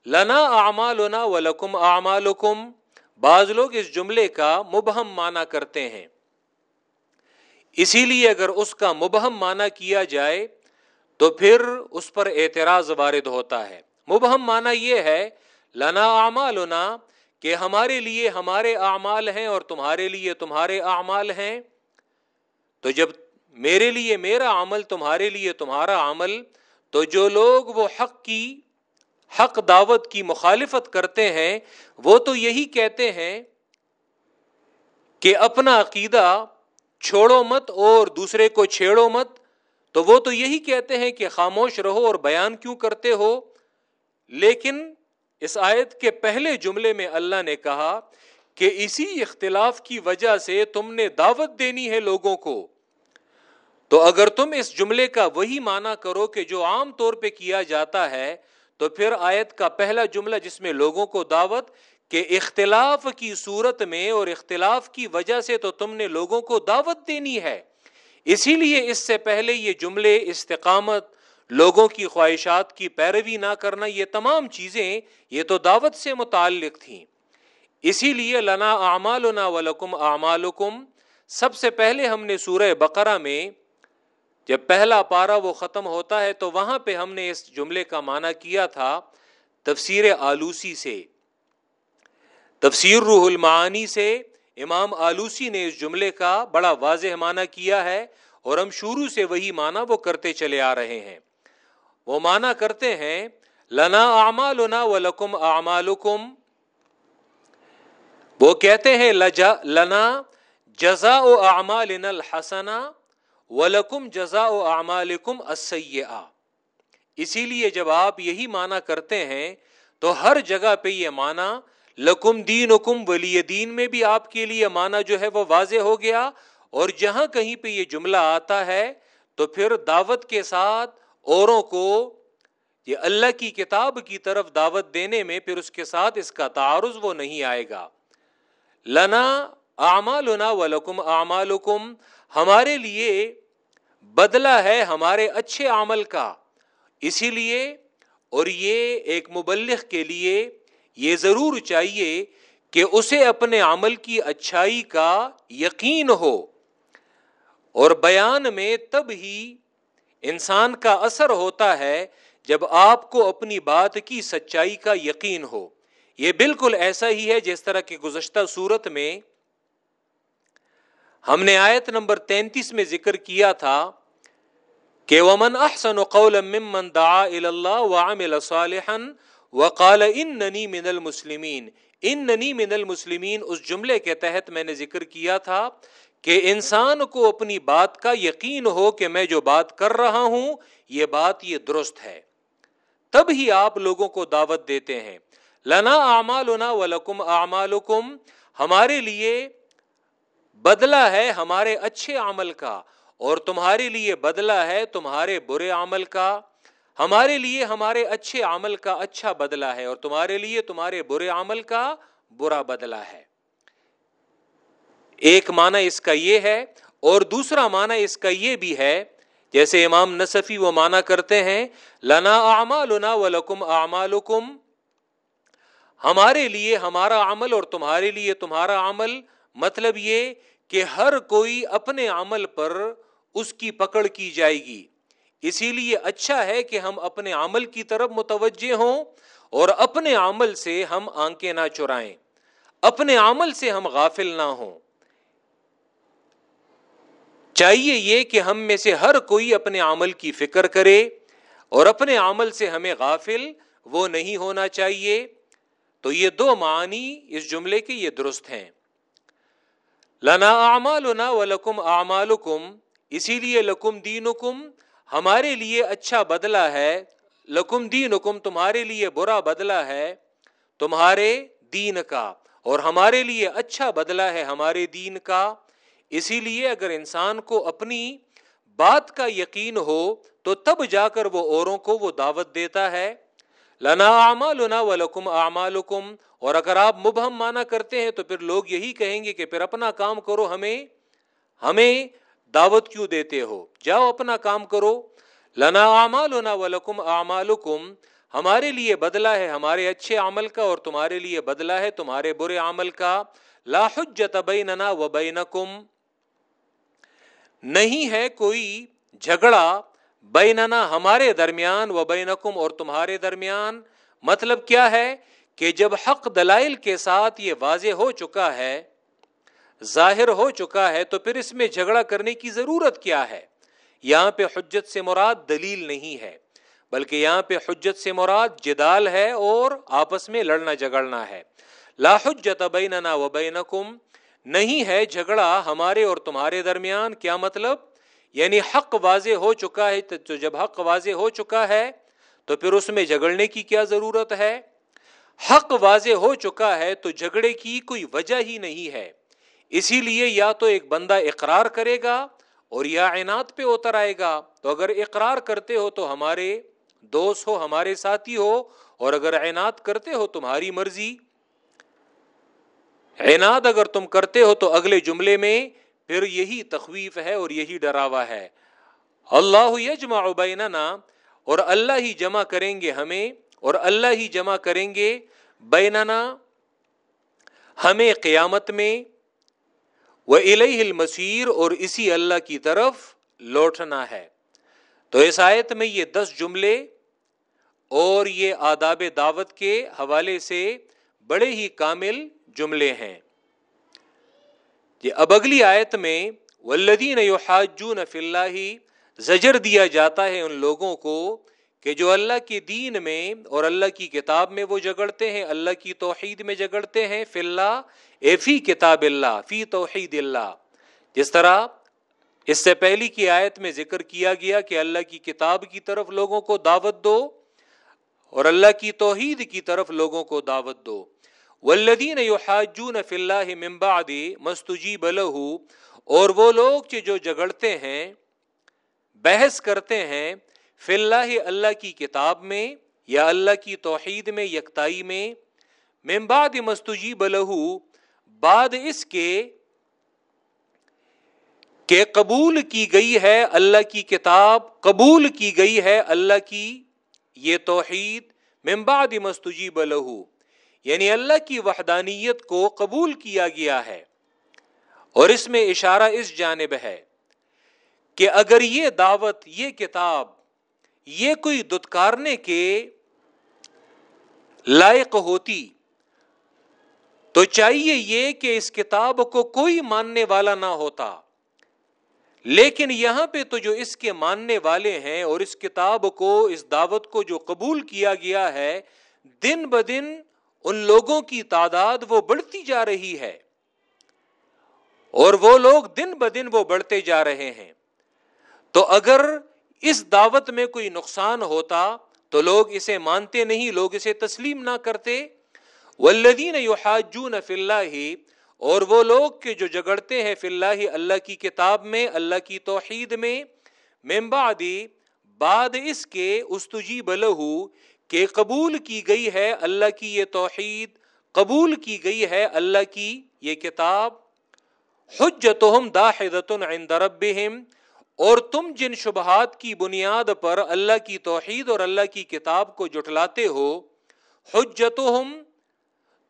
لنا اعمالنا ولکم اعمالکم۔ بعض لوگ اس جملے کا مبہم معنی کرتے ہیں۔ اسی لیے اگر اس کا مبہم معنی کیا جائے تو پھر اس پر اعتراض وارد ہوتا ہے۔ مبہم معنی یہ ہے، لنا اعمالنا کہ ہمارے لیے ہمارے اعمال ہیں اور تمہارے لیے تمہارے اعمال ہیں۔ تو جب میرے لیے میرا عمل، تمہارے لیے تمہارا عمل، تو جو لوگ وہ حق کی، حق دعوت کی مخالفت کرتے ہیں، وہ تو یہی کہتے ہیں کہ اپنا عقیدہ چھوڑو مت اور دوسرے کو چھیڑو مت۔ تو وہ تو یہی کہتے ہیں کہ خاموش رہو اور بیان کیوں کرتے ہو۔ لیکن اس آیت کے پہلے جملے میں اللہ نے کہا کہ اسی اختلاف کی وجہ سے تم نے دعوت دینی ہے لوگوں کو۔ تو اگر تم اس جملے کا وہی معنی کرو کہ جو عام طور پہ کیا جاتا ہے، تو پھر آیت کا پہلا جملہ جس میں لوگوں کو دعوت کہ اختلاف کی صورت میں اور اختلاف کی وجہ سے تو تم نے لوگوں کو دعوت دینی ہے۔ اسی لیے اس سے پہلے یہ جملے استقامت لوگوں کی خواہشات کی پیروی نہ کرنا، یہ تمام چیزیں یہ تو دعوت سے متعلق تھیں۔ اسی لیے لنا اعمالنا ولکم اعمالکم۔ سب سے پہلے ہم نے سورہ بقرہ میں جب پہلا پارا وہ ختم ہوتا ہے تو وہاں پہ ہم نے اس جملے کا معنی کیا تھا تفسیر آلوسی سے۔ تفسیر روح المعانی سے امام آلوسی نے اس جملے کا بڑا واضح معنی کیا ہے اور ہم شروع سے وہی معنی وہ کرتے چلے آ رہے ہیں۔ وہ معنی کرتے ہیں، لنا اعمالنا ولکم اعمالکم۔ وہ کہتے ہیں لنا جزا و اعمالنا الحسنہ ولکم جزا و اعمالکم السیئہ۔ اسی لیے جب آپ یہی معنی کرتے ہیں، تو ہر جگہ پہ یہ معنی لکم دین حکم ولی دین میں بھی آپ کے لیے معنی جو ہے، وہ واضح ہو گیا۔ اور جہاں کہیں پہ یہ جملہ آتا ہے، تو پھر دعوت کے ساتھ اوروں کو یہ اللہ کی کتاب کی طرف دعوت دینے میں پھر اس کے ساتھ اس کا تعارض وہ نہیں آئے گا۔ لنا اعمالنا ولکم اعمالکم، ہمارے لیے بدلہ ہے ہمارے اچھے عمل کا۔ اسی لیے اور یہ ایک مبلغ کے لیے یہ ضرور چاہیے کہ اسے اپنے عمل کی اچھائی کا یقین ہو۔ اور بیان میں تب ہی انسان کا اثر ہوتا ہے جب آپ کو اپنی بات کی سچائی کا یقین ہو۔ یہ بالکل ایسا ہی ہے جس طرح کی گزشتہ صورت میں ہم نے آیت نمبر تینتیس میں ذکر کیا تھا کہ ومن احسن قولا ممن دعا الى اللہ وعمل صالحا وقال اننی من المسلمین اننی من المسلمین اس جملے کے تحت میں نے ذکر کیا تھا کہ انسان کو اپنی بات کا یقین ہو کہ میں جو بات کر رہا ہوں، یہ بات یہ درست ہے۔ تب ہی آپ لوگوں کو دعوت دیتے ہیں۔ لنا اعمالنا ولکم اعمالکم، ہمارے لیے بدلہ ہے ہمارے اچھے عمل کا، اور تمہارے لیے بدلہ ہے تمہارے برے عمل کا۔ ہمارے لیے ہمارے اچھے عمل کا اچھا بدلہ ہے، اور تمہارے لیے تمہارے برے عمل کا برا بدلہ ہے۔ ایک معنی اس کا یہ ہے اور دوسرا معنی اس کا یہ بھی ہے، جیسے امام نصفی وہ معنی کرتے ہیں، لنا اعمالنا ولکم اعمالکم، ہمارے لیے ہمارا عمل اور تمہارے لیے تمہارا عمل مطلب یہ کہ ہر کوئی اپنے عمل پر اس کی پکڑ کی جائے گی۔ اسی لیے اچھا ہے کہ ہم اپنے عمل کی طرف متوجہ ہوں اور اپنے عمل سے ہم آنکھیں نہ چرائیں۔ اپنے عمل سے ہم غافل نہ ہوں۔ چاہیے یہ کہ ہم میں سے ہر کوئی اپنے عمل کی فکر کرے اور اپنے عمل سے ہمیں غافل وہ نہیں ہونا چاہیے۔ تو یہ دو معنی اس جملے کے یہ درست ہیں۔ لنا اعمالنا ولکم اعمالکم، اسی لیے لکم دینکم، ہمارے لیے اچھا بدلہ ہے۔ لکم دینکم، تمہارے لیے برا بدلہ ہے۔ تمہارے دین کا اور ہمارے لیے اچھا بدلہ ہے ہمارے دین کا۔ اسی لیے اگر انسان کو اپنی بات کا یقین ہو، تو تب جا کر وہ اوروں کو وہ دعوت دیتا ہے۔ لنا اعمالنا ولکم اعمالکم، اور اگر آپ مبہم مانا کرتے ہیں، تو پھر لوگ یہی کہیں گے کہ پھر اپنا کام کرو، ہمیں ہمیں دعوت کیوں دیتے ہو؟ جاؤ اپنا کام کرو۔ لنا اعمالنا ولکم اعمالکم، ہمارے لیے بدلا ہے، ہمارے اچھے عمل کا، اور تمہارے لیے بدلا ہے، تمہارے برے عمل کا۔ لا حجت بیننا و بینکم نہیں ہے کوئی جھگڑا بیننا ہمارے درمیان و بینکم اور تمہارے درمیان۔ مطلب کیا ہے کہ جب حق دلائل کے ساتھ یہ واضح ہو چکا ہے، ظاہر ہو چکا ہے، تو پھر اس میں جھگڑا کرنے کی ضرورت کیا ہے؟ یہاں پہ حجت سے مراد دلیل نہیں ہے، بلکہ یہاں پہ حجت سے مراد جدال ہے اور آپس میں لڑنا جگڑنا ہے۔ لا حجت بیننا و بینکم نہیں ہے جھگڑا ہمارے اور تمہارے درمیان، کیا مطلب؟ یعنی حق واضح ہو چکا ہے، تو جب حق واضح ہو چکا ہے، تو پھر اس میں جھگڑنے کی کیا ضرورت ہے؟ حق واضح ہو چکا ہے تو جھگڑے کی کوئی وجہ ہی نہیں ہے۔ اسی لیے یا تو ایک بندہ اقرار کرے گا اور یا اعنات پہ اتر آئے گا۔ تو اگر اقرار کرتے ہو تو ہمارے دوست ہو، ہمارے ساتھی ہو، اور اگر اعنات کرتے ہو تمہاری مرضی اعنات اگر تم کرتے ہو تو اگلے جملے میں پھر یہی تخویف ہے اور یہی ڈراوا ہے۔ اللہ یجمع بیننا اور اللہ ہی جمع کریں گے ہمیں اور اللہ ہی جمع کریں گے بیننا ہمیں قیامت میں۔ وہ الہ المسیر اور اسی اللہ کی طرف لوٹنا ہے۔ تو اس آیت میں یہ دس جملے اور یہ آداب دعوت کے حوالے سے بڑے ہی کامل جملے ہیں۔ یہ اب اگلی آیت میں ولدین یحاجون فی اللہ زجر دیا جاتا ہے ان لوگوں کو کہ جو اللہ کے دین میں اور اللہ کی کتاب میں وہ جگڑتے ہیں، اللہ کی توحید میں جگڑتے ہیں۔ فی اللہ اے فی کتاب اللہ، فی توحید اللہ۔ جس طرح اس سے پہلی کی آیت میں ذکر کیا گیا کہ اللہ کی کتاب کی طرف لوگوں کو دعوت دو اور اللہ کی توحید کی طرف لوگوں کو دعوت دو۔ والذین یحاجون فی اللہ من بعد مستجیب له، اور وہ لوگ جو جگڑتے ہیں، بحث کرتے ہیں فی اللہ اللہ کی کتاب میں یا اللہ کی توحید میں، یکتائی میں، من بعد مستجیب له، بعد اس کے، کہ قبول کی گئی ہے اللہ کی کتاب، قبول کی گئی ہے اللہ کی یہ توحید، من بعد مستجیب له۔ یعنی اللہ کی وحدانیت کو قبول کیا گیا ہے۔ اور اس میں اشارہ اس جانب ہے کہ اگر یہ دعوت، یہ کتاب، یہ کوئی دتکارنے کے لائق ہوتی، تو چاہیے یہ کہ اس کتاب کو کوئی ماننے والا نہ ہوتا۔ لیکن یہاں پہ تو جو اس کے ماننے والے ہیں اور اس کتاب کو، اس دعوت کو جو قبول کیا گیا ہے، دن بدن ان لوگوں کی تعداد وہ بڑھتی جا رہی ہے۔ اور وہ لوگ دن بدن وہ بڑھتے جا رہے ہیں۔ تو اگر اس دعوت میں کوئی نقصان ہوتا تو لوگ اسے مانتے نہیں، لوگ اسے تسلیم نہ کرتے۔ ولدین یحاجون فی اللہ اور وہ لوگ کے جو جگڑتے ہیں فی اللہ اللہ کی کتاب میں، اللہ کی توحید میں ممبادی بعد اس کے استجی بلہو کہ قبول کی گئی ہے اللہ کی یہ توحید، قبول کی گئی ہے اللہ کی یہ کتاب، حجتہم داحدتن عند ربہم، اور تم جن شبہات کی بنیاد پر اللہ کی توحید اور اللہ کی کتاب کو جٹلاتے ہو، حجتہم،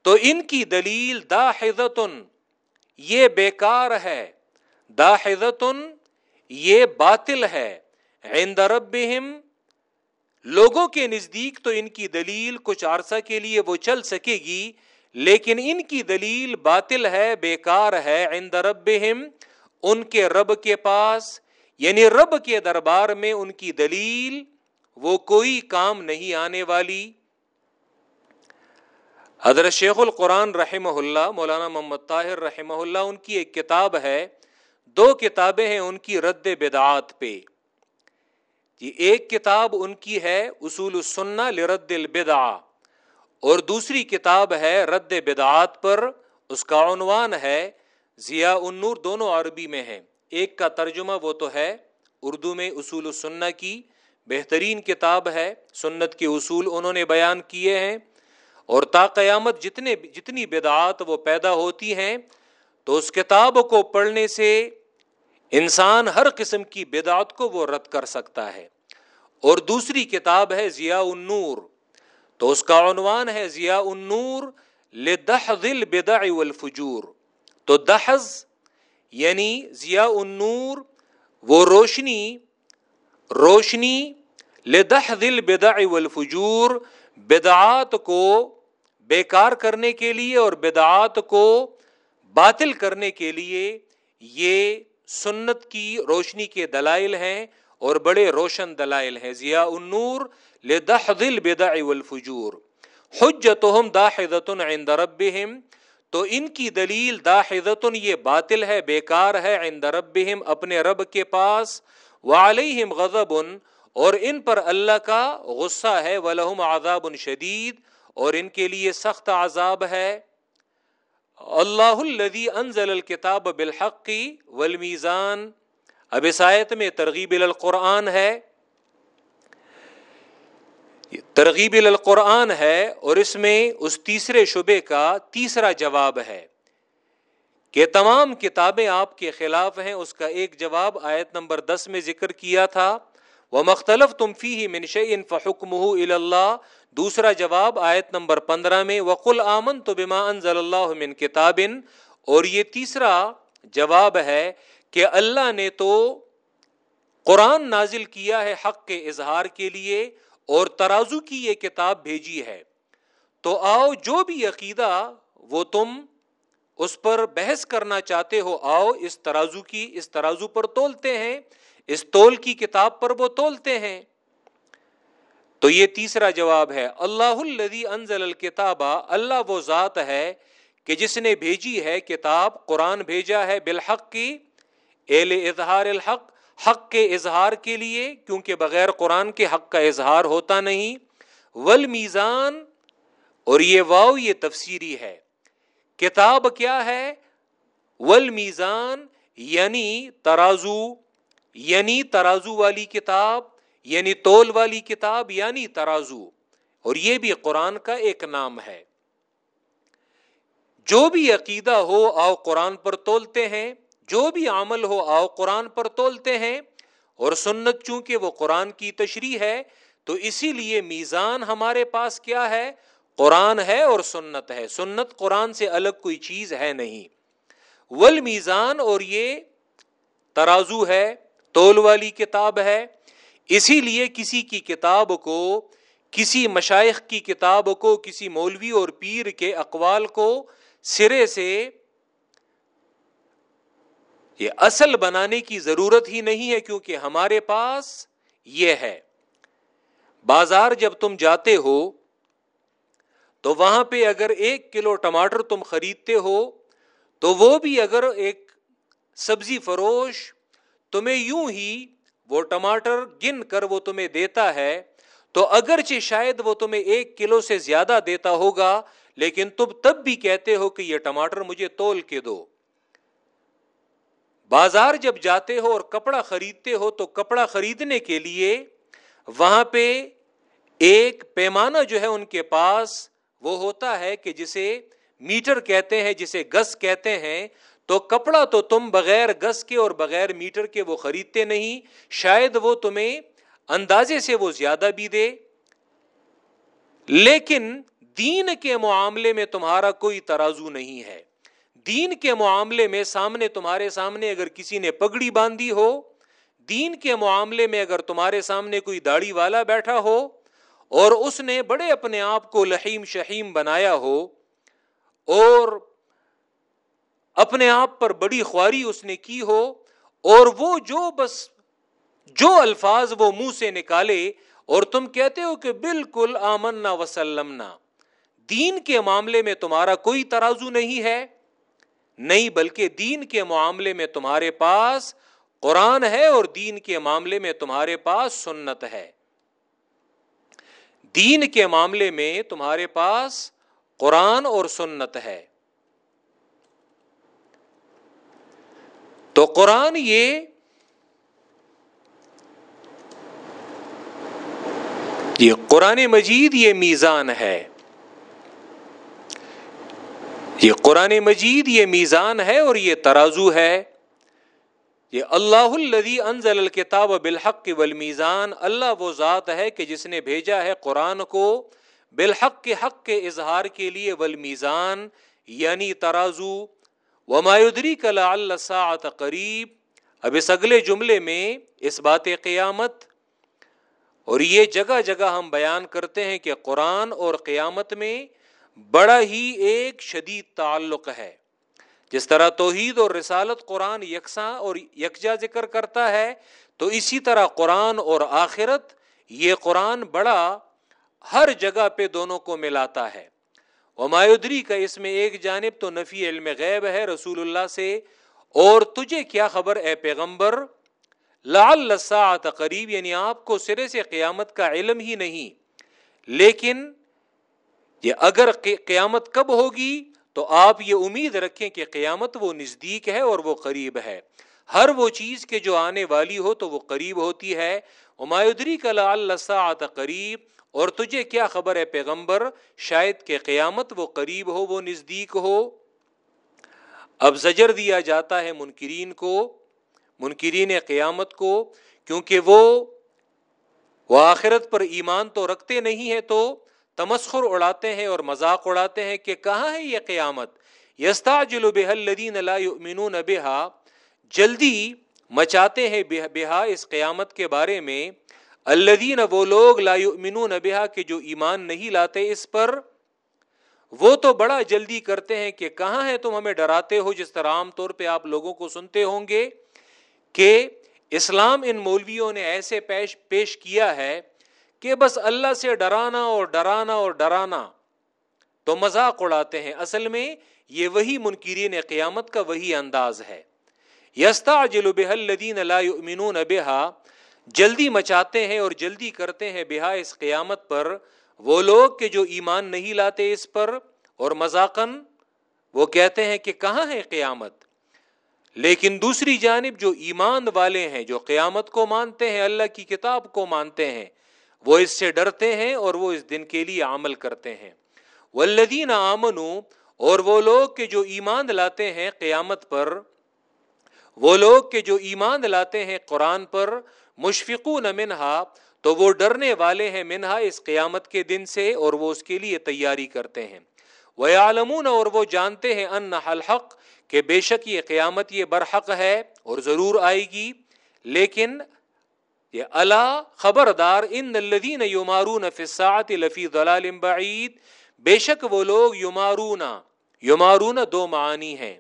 تو ان کی دلیل داحدتن، یہ بیکار ہے، داحدتن، یہ باطل ہے، عند ربہم لوگوں کے نزدیک تو ان کی دلیل کچھ عرصہ کے لیے وہ چل سکے گی، لیکن ان کی دلیل باطل ہے، بیکار ہے عند ربہم۔ ان کے رب کے پاس یعنی رب کے دربار میں ان کی دلیل وہ کوئی کام نہیں آنے والی۔ حضرت شیخ القرآن رحمہ اللہ، مولانا محمد طاہر رحمہ اللہ، ان کی ایک کتاب ہے۔ دو کتابیں ہیں ان کی رد بدعات پہ۔ جی ایک کتاب ان کی ہے، اصول السنہ لرد البدع اور دوسری کتاب ہے رد بدعات پر، اس کا عنوان ہے ضیاء النور دونوں عربی میں ہیں۔ ایک کا ترجمہ وہ تو ہے، اردو میں اصول السنہ کی بہترین کتاب ہے، سنت کے اصول انہوں نے بیان کیے ہیں۔ اور تا قیامت جتنے جتنی بدعات وہ پیدا ہوتی ہیں، تو اس کتاب کو پڑھنے سے انسان ہر قسم کی بدعت کو وہ رد کر سکتا ہے۔ اور دوسری کتاب ہے ضیاء النور۔ تو اس کا عنوان ہے ضیاء النور لدحض البدع والفجور۔ تو دحض یعنی ضیاء النور وہ روشنی روشنی لدحض البدع والفجور، بدعات کو بیکار کرنے کے لیے اور بدعات کو باطل کرنے کے لیے یہ سنت کی روشنی کے دلائل ہیں اور بڑے روشن دلائل ہیں۔ ضیاء النور لدحض البدع والفجور۔ حجتهم داحدۃ عند ربهم تو ان کی دلیل داحدۃ یہ باطل ہے، بیکار ہے عند ربهم اپنے رب کے پاس۔ وعلیہم غضب اور ان پر اللہ کا غصہ ہے۔ ولہم عذاب شدید۔ اور ان کے لیے سخت عذاب ہے۔ اللہ الذي انزل الكتاب بالحق والمیزان۔ اب اس آیت میں ترغیب القرآن ہے۔ ترغیب القرآن ہے اور اس میں اس تیسرے شبے کا تیسرا جواب ہے۔ کہ تمام کتابیں آپ کے خلاف ہیں، اس کا ایک جواب آیت نمبر دس میں ذکر کیا تھا۔ وہ مختلف تم فی ہی منش ان فحکم اللہ دوسرا جواب آیت نمبر پندرہ میں، وقل آمن تو بما انزل اللہ من کتاب اور یہ تیسرا جواب ہے کہ اللہ نے تو قرآن نازل کیا ہے حق کے اظہار کے لیے اور ترازو کی یہ کتاب بھیجی ہے۔ تو آؤ جو بھی عقیدہ وہ تم اس پر بحث کرنا چاہتے ہو، آؤ اس ترازو کی، اس ترازو پر تولتے ہیں، اس تول کی کتاب پر وہ تولتے ہیں۔ تو یہ تیسرا جواب ہے، اللہ الذي انزل الکتاب، اللہ وہ ذات ہے کہ جس نے بھیجی ہے کتاب، قرآن بھیجا ہے بالحق کی اہل اظہار الحق، حق کے اظہار کے لیے، کیونکہ بغیر قرآن کے حق کا اظہار ہوتا نہیں ول میزان اور یہ واؤ یہ تفسیری ہے۔ کتاب کیا ہے؟ ول میزان یعنی ترازو یعنی ترازو والی کتاب یعنی تول والی کتاب یعنی ترازو، اور یہ بھی قرآن کا ایک نام ہے۔ جو بھی عقیدہ ہو آؤ قرآن پر تولتے ہیں۔ جو بھی عمل ہو آؤ قرآن پر تولتے ہیں۔ اور سنت چونکہ وہ قرآن کی تشریح ہے، تو اسی لیے میزان ہمارے پاس کیا ہے؟ قرآن ہے اور سنت ہے۔ سنت قرآن سے الگ کوئی چیز ہے نہیں۔ ول میزان اور یہ ترازو ہے، تول والی کتاب ہے۔ اسی لیے کسی کی کتاب کو، کسی مشائق کی کتاب کو، کسی مولوی اور پیر کے اقوال کو سرے سے یہ اصل بنانے کی ضرورت ہی نہیں ہے، کیونکہ ہمارے پاس یہ ہے۔ بازار جب تم جاتے ہو، تو وہاں پہ اگر ایک کلو ٹماٹر تم خریدتے ہو، تو وہ بھی اگر ایک سبزی فروش تمہیں یوں ہی وہ ٹماٹر گن کر وہ تمہیں دیتا ہے، تو اگرچہ شاید وہ تمہیں ایک کلو سے زیادہ دیتا ہوگا، لیکن تم تب بھی کہتے ہو کہ یہ ٹماٹر مجھے تول کے دو۔ بازار جب جاتے ہو اور کپڑا خریدتے ہو، تو کپڑا خریدنے کے لیے وہاں پہ ایک پیمانہ جو ہے ان کے پاس وہ ہوتا ہے کہ جسے میٹر کہتے ہیں، جسے گس کہتے ہیں تو کپڑا تو تم بغیر گس کے اور بغیر میٹر کے وہ خریدتے نہیں، شاید وہ تمہیں اندازے سے وہ زیادہ بھی دے۔ لیکن دین کے معاملے میں تمہارا کوئی ترازو نہیں ہے۔ دین کے معاملے میں سامنے تمہارے سامنے اگر کسی نے پگڑی باندھی ہو، دین کے معاملے میں اگر تمہارے سامنے کوئی داڑھی والا بیٹھا ہو اور اس نے بڑے اپنے آپ کو لحیم شہیم بنایا ہو اور اپنے آپ پر بڑی خواری اس نے کی ہو اور وہ جو بس جو الفاظ وہ منہ سے نکالے اور تم کہتے ہو کہ بالکل آمنا وسلمنا، دین کے معاملے میں تمہارا کوئی ترازو نہیں ہے، نہیں بلکہ دین کے معاملے میں تمہارے پاس قرآن ہے اور دین کے معاملے میں تمہارے پاس سنت ہے۔ دین کے معاملے میں تمہارے پاس قرآن اور سنت ہے۔ تو قرآن یہ یہ قرآن مجید یہ میزان ہے۔ یہ قرآن مجید یہ میزان ہے اور یہ ترازو ہے۔ یہ اللہ الدی انزل الکتاب بالحق والمیزان اللہ وہ ذات ہے کہ جس نے بھیجا ہے قرآن کو بالحق کے حق کے اظہار کے لیے والمیزان یعنی ترازو۔ و مایودری کلا اللہ قریب اب اس اگلے جملے میں اس بات قیامت اور یہ جگہ جگہ ہم بیان کرتے ہیں کہ قرآن اور قیامت میں بڑا ہی ایک شدید تعلق ہے۔ جس طرح توحید اور رسالت قرآن یکساں اور یکجا ذکر کرتا ہے، تو اسی طرح قرآن اور آخرت، یہ قرآن بڑا ہر جگہ پہ دونوں کو ملاتا ہے۔ ومایودری کا اس میں ایک جانب تو نفی علم غیب ہے رسول اللہ سے، اور تجھے کیا خبر اے پیغمبر؟ لال لسا قریب یعنی آپ کو سرے سے قیامت کا علم ہی نہیں۔ لیکن یہ اگر قیامت کب ہوگی؟ تو آپ یہ امید رکھیں کہ قیامت وہ نزدیک ہے اور وہ قریب ہے۔ ہر وہ چیز کے جو آنے والی ہو تو وہ قریب ہوتی ہے۔ امایودری کا لال قریب اور تجھے کیا خبر ہے پیغمبر؟ شاید کہ قیامت وہ قریب ہو، وہ نزدیک ہو۔ اب زجر دیا جاتا ہے منکرین کو، منکرین قیامت کو، کیونکہ وہ وہ آخرت پر ایمان تو رکھتے نہیں ہے تو تمسخر اڑاتے ہیں اور مذاق اڑاتے ہیں کہ کہاں ہے یہ قیامت؟ یستا یؤمنون بہا۔ جلدی مچاتے ہیں بہا اس قیامت کے بارے میں۔ الدین وہ لوگ لا یؤمنون بہا کہ جو ایمان نہیں لاتے اس پر، وہ تو بڑا جلدی کرتے ہیں کہ کہاں ہے تم ہمیں ڈراتے ہو، جس طرح عام طور پہ آپ لوگوں کو سنتے ہوں گے کہ اسلام ان مولویوں نے ایسے پیش پیش کیا ہے کہ بس اللہ سے ڈرانا اور ڈرانا اور ڈرانا تو مذاق اڑاتے ہیں۔ اصل میں یہ وہی منکرین قیامت کا وہی انداز ہے۔ یستا بہا جلدی مچاتے ہیں اور جلدی کرتے ہیں بہا اس قیامت پر، وہ لوگ کہ جو ایمان نہیں لاتے اس پر اور مذاقن وہ کہتے ہیں کہ کہاں ہے قیامت؟ لیکن دوسری جانب جو ایمان والے ہیں، جو قیامت کو مانتے ہیں، اللہ کی کتاب کو مانتے ہیں، وہ اس سے ڈرتے ہیں اور وہ اس دن کے لیے عمل کرتے ہیں۔ والذین آمنو اور وہ لوگ کے جو ایمان لاتے ہیں قیامت پر، وہ لوگ کے جو ایمان لاتے ہیں قرآن پر مشفقون منہا، تو وہ ڈرنے والے ہیں منہا اس قیامت کے دن سے اور وہ اس کے لیے تیاری کرتے ہیں۔ وہ عالمون اور وہ جانتے ہیں ان الحق، کہ بے شک یہ قیامت یہ برحق ہے اور ضرور آئے گی۔ لیکن یہ اللہ خبردار، ان الذین یمارون فی الساعت لفی ضلال بعید بے شک وہ لوگ یمارون یمارون دو معانی ہیں۔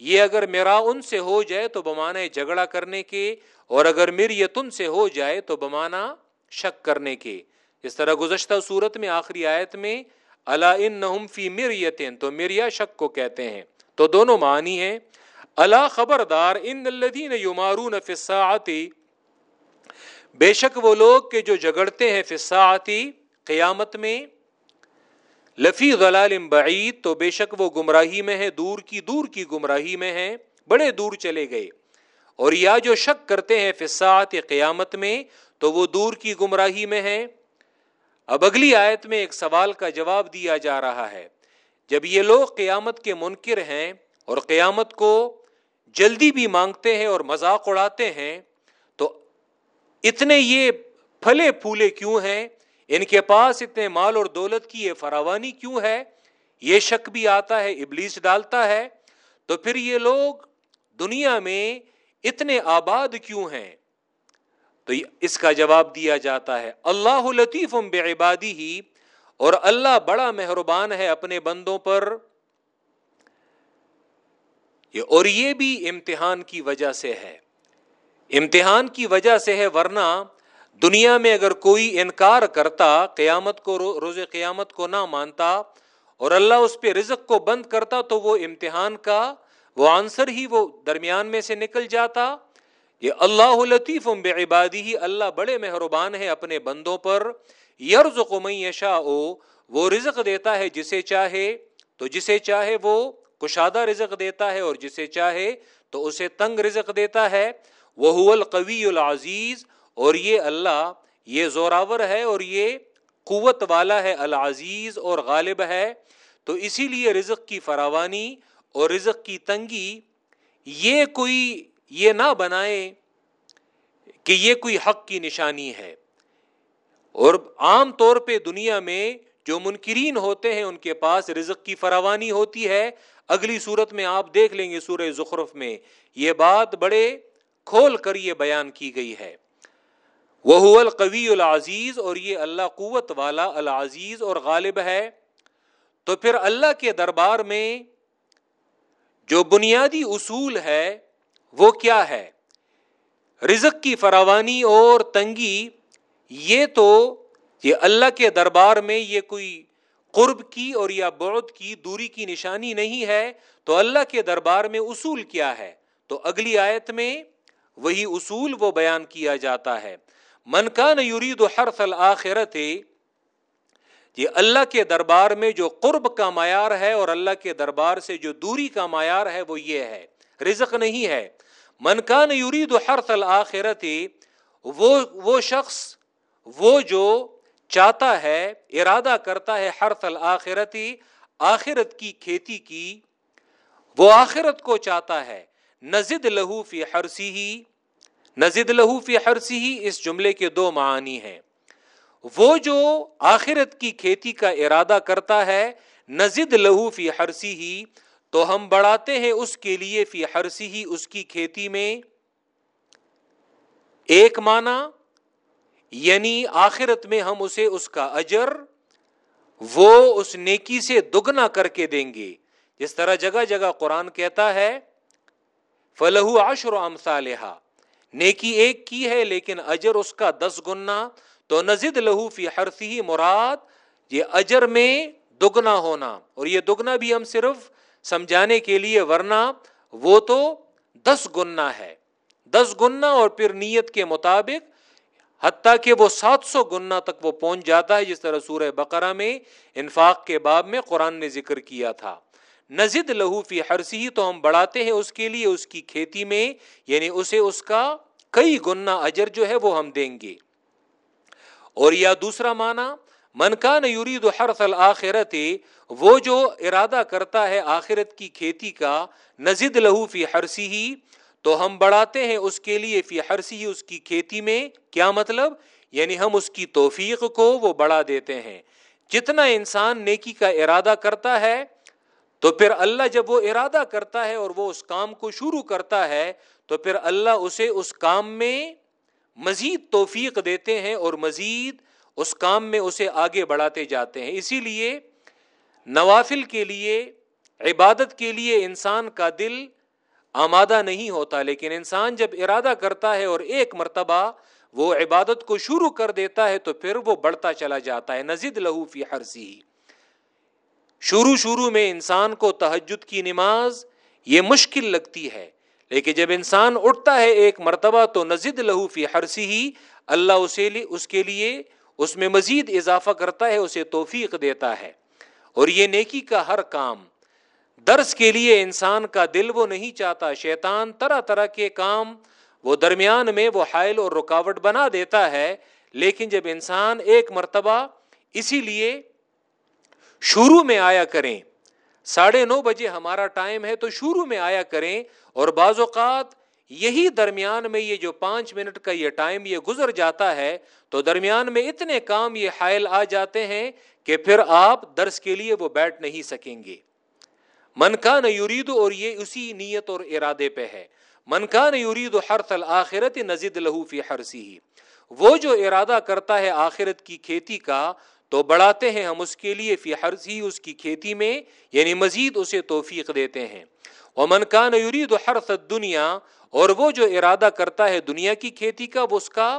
یہ اگر میرا ان سے ہو جائے تو بمانا جھگڑا کرنے کے، اور اگر مریتن سے ہو جائے تو بمانا شک کرنے کے۔ اس طرح گزشتہ صورت میں آخری آیت میں اللہ ان فی مریتن تو مریا شک کو کہتے ہیں۔ تو دونوں معنی ہیں۔ اللہ خبردار، ان الذین یمارون فی الساعت، بے شک وہ لوگ کے جو جگڑتے ہیں فساعتی قیامت میں لفی غلال بعید تو بے شک وہ گمراہی میں ہے، دور کی دور کی گمراہی میں ہے بڑے دور چلے گئے۔ اور یا جو شک کرتے ہیں فساعت قیامت میں تو وہ دور کی گمراہی میں ہے اب اگلی آیت میں ایک سوال کا جواب دیا جا رہا ہے۔ جب یہ لوگ قیامت کے منکر ہیں اور قیامت کو جلدی بھی مانگتے ہیں اور مذاق اڑاتے ہیں، تو اتنے یہ پھلے پھولے کیوں ہیں؟ ان کے پاس اتنے مال اور دولت کی یہ فراوانی کیوں ہے؟ یہ شک بھی آتا ہے، ابلیس ڈالتا ہے۔ تو پھر یہ لوگ دنیا میں اتنے آباد کیوں ہیں؟ تو اس کا جواب دیا جاتا ہے، اللہ لطیف بے عبادی ہی، اور اللہ بڑا مہربان ہے اپنے بندوں پر۔ اور یہ بھی امتحان کی وجہ سے ہے۔ امتحان کی وجہ سے ہے، ورنہ دنیا میں اگر کوئی انکار کرتا، قیامت کو روز قیامت کو نہ مانتا اور اللہ اس پہ رزق کو بند کرتا تو وہ امتحان کا، وہ آنسر ہی وہ درمیان میں سے نکل جاتا۔ یہ اللہ لطیف عبادی ہی اللہ بڑے مہربان ہے اپنے بندوں پر۔ یرز کو یشا وہ رزق دیتا ہے جسے چاہے۔ تو جسے چاہے وہ کشادہ رزق دیتا ہے اور جسے چاہے تو اسے تنگ رزق دیتا ہے۔ وہ القوی العزیز اور یہ اللہ یہ زوراور ہے اور یہ قوت والا ہے، العزیز اور غالب ہے۔ تو اسی لیے رزق کی فراوانی اور رزق کی تنگی یہ کوئی یہ نہ بنائے کہ یہ کوئی حق کی نشانی ہے۔ اور عام طور پہ دنیا میں جو منکرین ہوتے ہیں، ان کے پاس رزق کی فراوانی ہوتی ہے۔ اگلی صورت میں آپ دیکھ لیں گے سورہ زخرف میں یہ بات بڑے کھول کر یہ بیان کی گئی ہے۔ وہ القوی العزیز اور یہ اللہ قوت والا العزیز اور غالب ہے۔ تو پھر اللہ کے دربار میں جو بنیادی اصول ہے وہ کیا ہے؟ رزق کی فراوانی اور تنگی، یہ تو یہ اللہ کے دربار میں یہ کوئی قرب کی اور یا بعد کی دوری کی نشانی نہیں ہے۔ تو اللہ کے دربار میں اصول کیا ہے؟ تو اگلی آیت میں وہی اصول وہ بیان کیا جاتا ہے۔ من کا یرید حرث الآخرت یہ اللہ کے دربار میں جو قرب کا معیار ہے اور اللہ کے دربار سے جو دوری کا معیار ہے وہ یہ ہے، رزق نہیں ہے۔ من کا یرید حرث الآخرت وہ وہ شخص، وہ جو چاہتا ہے، ارادہ کرتا ہے حرث الآخرتی آخرت کی کھیتی کی، وہ آخرت کو چاہتا ہے۔ نزد لہو فی ہرسی ہی نزد لہو فی ہرسی ہی، اس جملے کے دو معنی ہیں۔ وہ جو آخرت کی کھیتی کا ارادہ کرتا ہے، نزد لہو فی ہرسی ہی، تو ہم بڑھاتے ہیں اس کے لیے فی ہرسی ہی، اس کی کھیتی میں۔ ایک معنی یعنی آخرت میں ہم اسے، اس کا اجر، وہ اس نیکی سے دگنا کر کے دیں گے۔ جس طرح جگہ جگہ قرآن کہتا ہے فلح عشر امثالحا نیکی ایک کی ہے لیکن اجر اس کا دس گنا تو نزد لہو فی ہرسی مراد یہ اجر میں دگنا ہونا اور یہ دگنا بھی ہم صرف سمجھانے کے لیے ورنہ وہ تو دس گنا ہے۔ دس گنا اور پھر نیت کے مطابق حتیٰ کہ وہ سات سو گنا تک وہ پہنچ جاتا ہے جس طرح سورہ بقرہ میں انفاق کے باب میں قرآن نے ذکر کیا تھا۔ نزد لہو فی ہرسی تو ہم بڑھاتے ہیں اس کے لیے، اس کی کھیتی میں یعنی اسے اس کا کئی گنا اجر جو ہے وہ ہم دیں گے۔ اور یا دوسرا معنی منکان یورید حرث الآخرت وہ جو ارادہ کرتا ہے آخرت کی کھیتی کا، نزد لہو فی ہرسی ہی تو ہم بڑھاتے ہیں اس کے لیے فی ہرسی اس کی کھیتی میں کیا مطلب؟ یعنی ہم اس کی توفیق کو وہ بڑھا دیتے ہیں۔ جتنا انسان نیکی کا ارادہ کرتا ہے تو پھر اللہ جب وہ ارادہ کرتا ہے اور وہ اس کام کو شروع کرتا ہے، تو پھر اللہ اسے اس کام میں مزید توفیق دیتے ہیں اور مزید اس کام میں اسے آگے بڑھاتے جاتے ہیں۔ اسی لیے نوافل کے لیے، عبادت کے لیے انسان کا دل آمادہ نہیں ہوتا، لیکن انسان جب ارادہ کرتا ہے اور ایک مرتبہ وہ عبادت کو شروع کر دیتا ہے، تو پھر وہ بڑھتا چلا جاتا ہے۔ نزد لہو فی ہرسی شروع شروع میں انسان کو تہجد کی نماز یہ مشکل لگتی ہے، لیکن جب انسان اٹھتا ہے ایک مرتبہ تو نزد لہو فی ہرسی ہی اللہ اسے اس کے لیے اس میں مزید اضافہ کرتا ہے، اسے توفیق دیتا ہے۔ اور یہ نیکی کا ہر کام۔ درس کے لیے انسان کا دل وہ نہیں چاہتا، شیطان طرح طرح کے کام وہ درمیان میں وہ حائل اور رکاوٹ بنا دیتا ہے، لیکن جب انسان ایک مرتبہ اسی لیے شروع میں آیا کریں۔ ساڑھے نو بجے ہمارا ٹائم ہے تو شروع میں آیا کریں اور بعض اوقات یہی درمیان میں یہ جو پانچ منٹ کا یہ ٹائم یہ گزر جاتا ہے تو درمیان میں اتنے کام یہ حائل آ جاتے ہیں کہ پھر آپ درس کے لیے وہ بیٹھ نہیں سکیں گے۔ من کا یرید اور یہ اسی نیت اور ارادے پہ ہے۔ من کا یرید حرث الآخرت نزد لہو فی حرسی وہ جو ارادہ کرتا ہے آخرت کی کھیتی کا تو بڑھاتے ہیں ہم اس کے لیے فی حرسی اس کی کھیتی میں یعنی مزید اسے توفیق دیتے ہیں۔ وہ من یرید حرث دنیا اور وہ جو ارادہ کرتا ہے دنیا کی کھیتی کا، وہ اس کا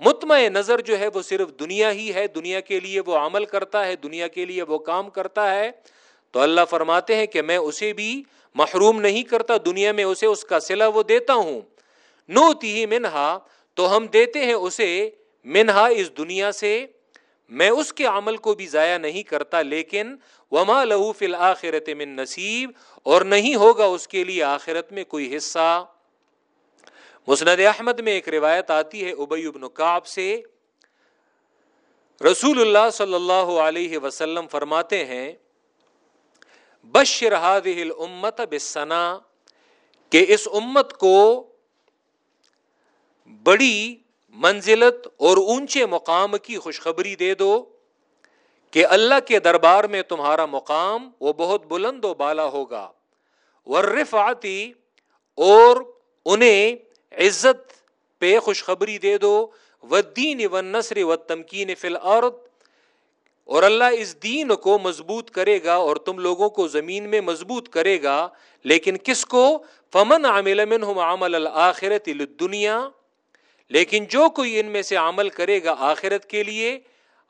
مطمع نظر جو ہے وہ صرف دنیا ہی ہے۔ دنیا کے لیے وہ عمل کرتا ہے، دنیا کے لیے وہ کام کرتا ہے۔ تو اللہ فرماتے ہیں کہ میں اسے بھی محروم نہیں کرتا، دنیا میں اسے اس کا سلا وہ دیتا ہوں۔ نو تی منہا، تو ہم دیتے ہیں اسے منہا اس دنیا سے۔ میں اس کے عمل کو بھی ضائع نہیں کرتا، لیکن وما لہو فی الآخرت من نصیب اور نہیں ہوگا اس کے لیے آخرت میں کوئی حصہ۔ مسند احمد میں ایک روایت آتی ہے ابئی ابن کعب سے۔ رسول اللہ صلی اللہ علیہ وسلم فرماتے ہیں، بشر هذه الامت بالسنا کہ اس امت کو بڑی منزلت اور اونچے مقام کی خوشخبری دے دو کہ اللہ کے دربار میں تمہارا مقام وہ بہت بلند و بالا ہوگا۔ ورفعتی اور انہیں عزت پہ خوشخبری دے دو۔ و دین و نثر و تمکین فی الارض اور اللہ اس دین کو مضبوط کرے گا اور تم لوگوں کو زمین میں مضبوط کرے گا۔ لیکن کس کو؟ فمن عامل منہم عمل الآخرت دنیا لیکن جو کوئی ان میں سے عمل کرے گا آخرت کے لیے،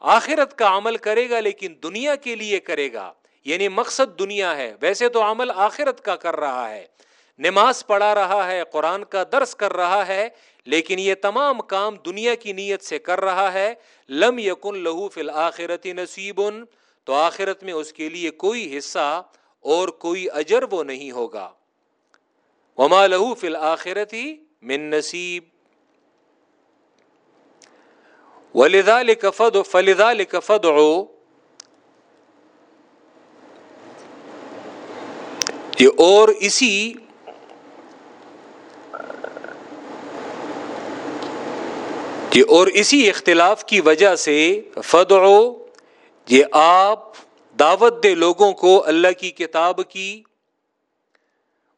آخرت کا عمل کرے گا لیکن دنیا کے لیے کرے گا۔ یعنی مقصد دنیا ہے۔ ویسے تو عمل آخرت کا کر رہا ہے۔ نماز پڑھا رہا ہے، قرآن کا درس کر رہا ہے، لیکن یہ تمام کام دنیا کی نیت سے کر رہا ہے۔ لم یکن لہو فی الآخرتی نصیب۔ تو آخرت میں اس کے لیے کوئی حصہ اور کوئی اجر وہ نہیں ہوگا۔ وما لہو فی الآخرتی من نصیب۔ ولدا لکفد فلدا لکفد اور اسی کہ اور اسی اختلاف کی وجہ سے فدعو یہ آپ دعوت دے لوگوں کو اللہ کی کتاب کی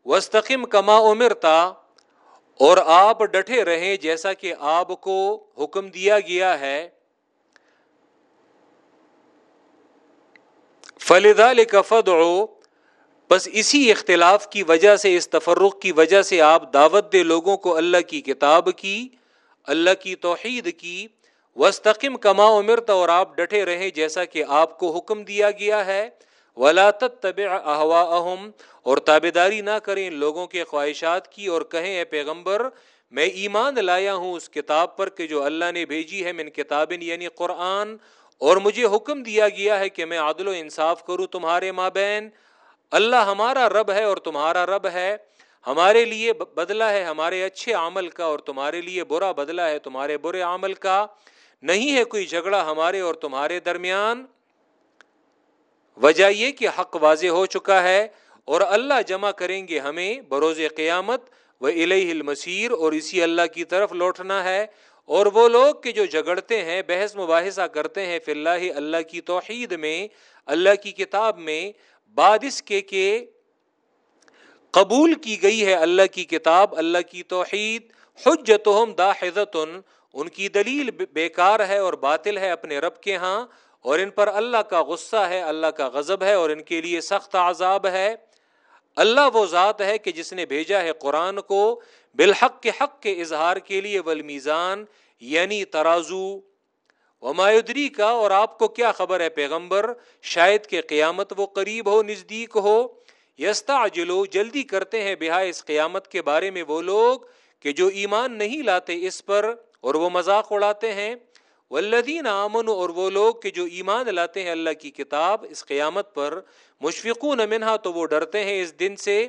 وسطم کما عمرتا اور آپ ڈٹے رہیں جیسا کہ آپ کو حکم دیا گیا ہے۔ فلدا لکفد بس اسی اختلاف کی وجہ سے، اس تفرق کی وجہ سے آپ دعوت دے لوگوں کو اللہ کی کتاب کی، اللہ کی توحید کی۔ وسطم کما امرت اور آپ ڈٹے رہے جیسا کہ آپ کو حکم دیا گیا ہے۔ ولا طب احوا اہم اور تابے داری نہ کریں ان لوگوں کے خواہشات کی اور کہیں، اے پیغمبر، میں ایمان لایا ہوں اس کتاب پر کہ جو اللہ نے بھیجی ہے من کتاب یعنی قرآن، اور مجھے حکم دیا گیا ہے کہ میں عدل و انصاف کروں تمہارے مابین۔ اللہ ہمارا رب ہے اور تمہارا رب ہے، ہمارے لیے بدلا ہے، ہمارے اچھے عمل کا اور تمہارے لیے برا بدلا ہے، تمہارے برے عمل کا۔ نہیں ہے کوئی جھگڑا ہمارے اور تمہارے درمیان۔ وجہ یہ کہ حق واضح ہو چکا ہے اور اللہ جمع کریں گے ہمیں بروز قیامت، و المسیر اور اسی اللہ کی طرف لوٹنا ہے۔ اور وہ لوگ کہ جو جگڑتے ہیں، بحث مباحثہ کرتے ہیں، فی اللہ اللہ کی توحید میں، اللہ کی کتاب میں، بعد اس کے کہ قبول کی گئی ہے اللہ کی کتاب، اللہ کی توحید، حجتہم داحظتن ان کی دلیل بیکار ہے اور باطل ہے اپنے رب کے ہاں۔ اور ان پر اللہ کا غصہ ہے، اللہ کا غضب ہے اور ان کے لیے سخت عذاب ہے۔ اللہ وہ ذات ہے کہ جس نے بھیجا ہے قرآن کو بالحق کے حق کے اظہار کے لیے والمیزان یعنی ترازو۔ ومایودری کا اور آپ کو کیا خبر ہے پیغمبر؟ شاید کہ قیامت وہ قریب ہو، نزدیک ہو۔ یستا جلدی کرتے ہیں۔ بہا، اس قیامت کے بارے میں وہ لوگ کہ جو ایمان نہیں لاتے اس پر اور وہ مذاق اڑاتے ہیں۔ والذین امن اور وہ لوگ کہ جو ایمان لاتے ہیں اللہ کی کتاب، اس قیامت پر مشفقون منہا تو وہ ڈرتے ہیں اس دن سے،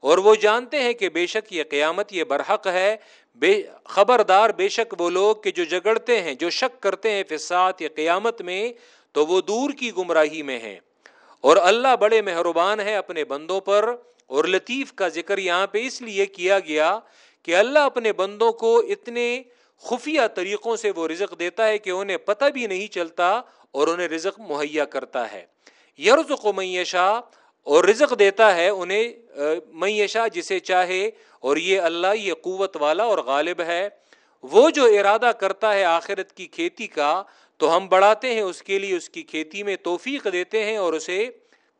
اور وہ جانتے ہیں کہ بے شک یہ قیامت یہ برحق ہے۔ بے، خبردار بے شک وہ لوگ کہ جو جگڑتے ہیں، جو شک کرتے ہیں فساد یا قیامت میں، تو وہ دور کی گمراہی میں ہیں۔ اور اللہ بڑے مہربان ہے اپنے بندوں پر، اور لطیف کا ذکر یہاں پہ اس لیے کیا گیا کہ اللہ اپنے بندوں کو اتنے خفیہ طریقوں سے وہ رزق دیتا ہے کہ انہیں پتہ بھی نہیں چلتا اور انہیں رزق مہیا کرتا ہے۔ یرزق میشا اور رزق دیتا ہے انہیں میشا جسے چاہے، اور یہ اللہ، یہ قوت والا اور غالب ہے۔ وہ جو ارادہ کرتا ہے آخرت کی کھیتی کا، تو ہم بڑھاتے ہیں اس کے لیے اس کی کھیتی میں توفیق دیتے ہیں اور اسے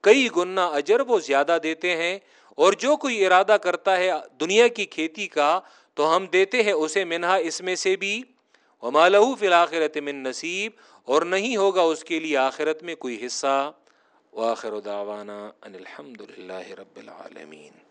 کئی گنا اجر وہ زیادہ دیتے ہیں۔ اور جو کوئی ارادہ کرتا ہے دنیا کی کھیتی کا تو ہم دیتے ہیں اسے منہا اس میں سے بھی۔ ومالہ فی الآخرت من نصیب، اور نہیں ہوگا اس کے لیے آخرت میں کوئی حصہ۔ واخر دعوانا ان الحمد للہ رب العالمین۔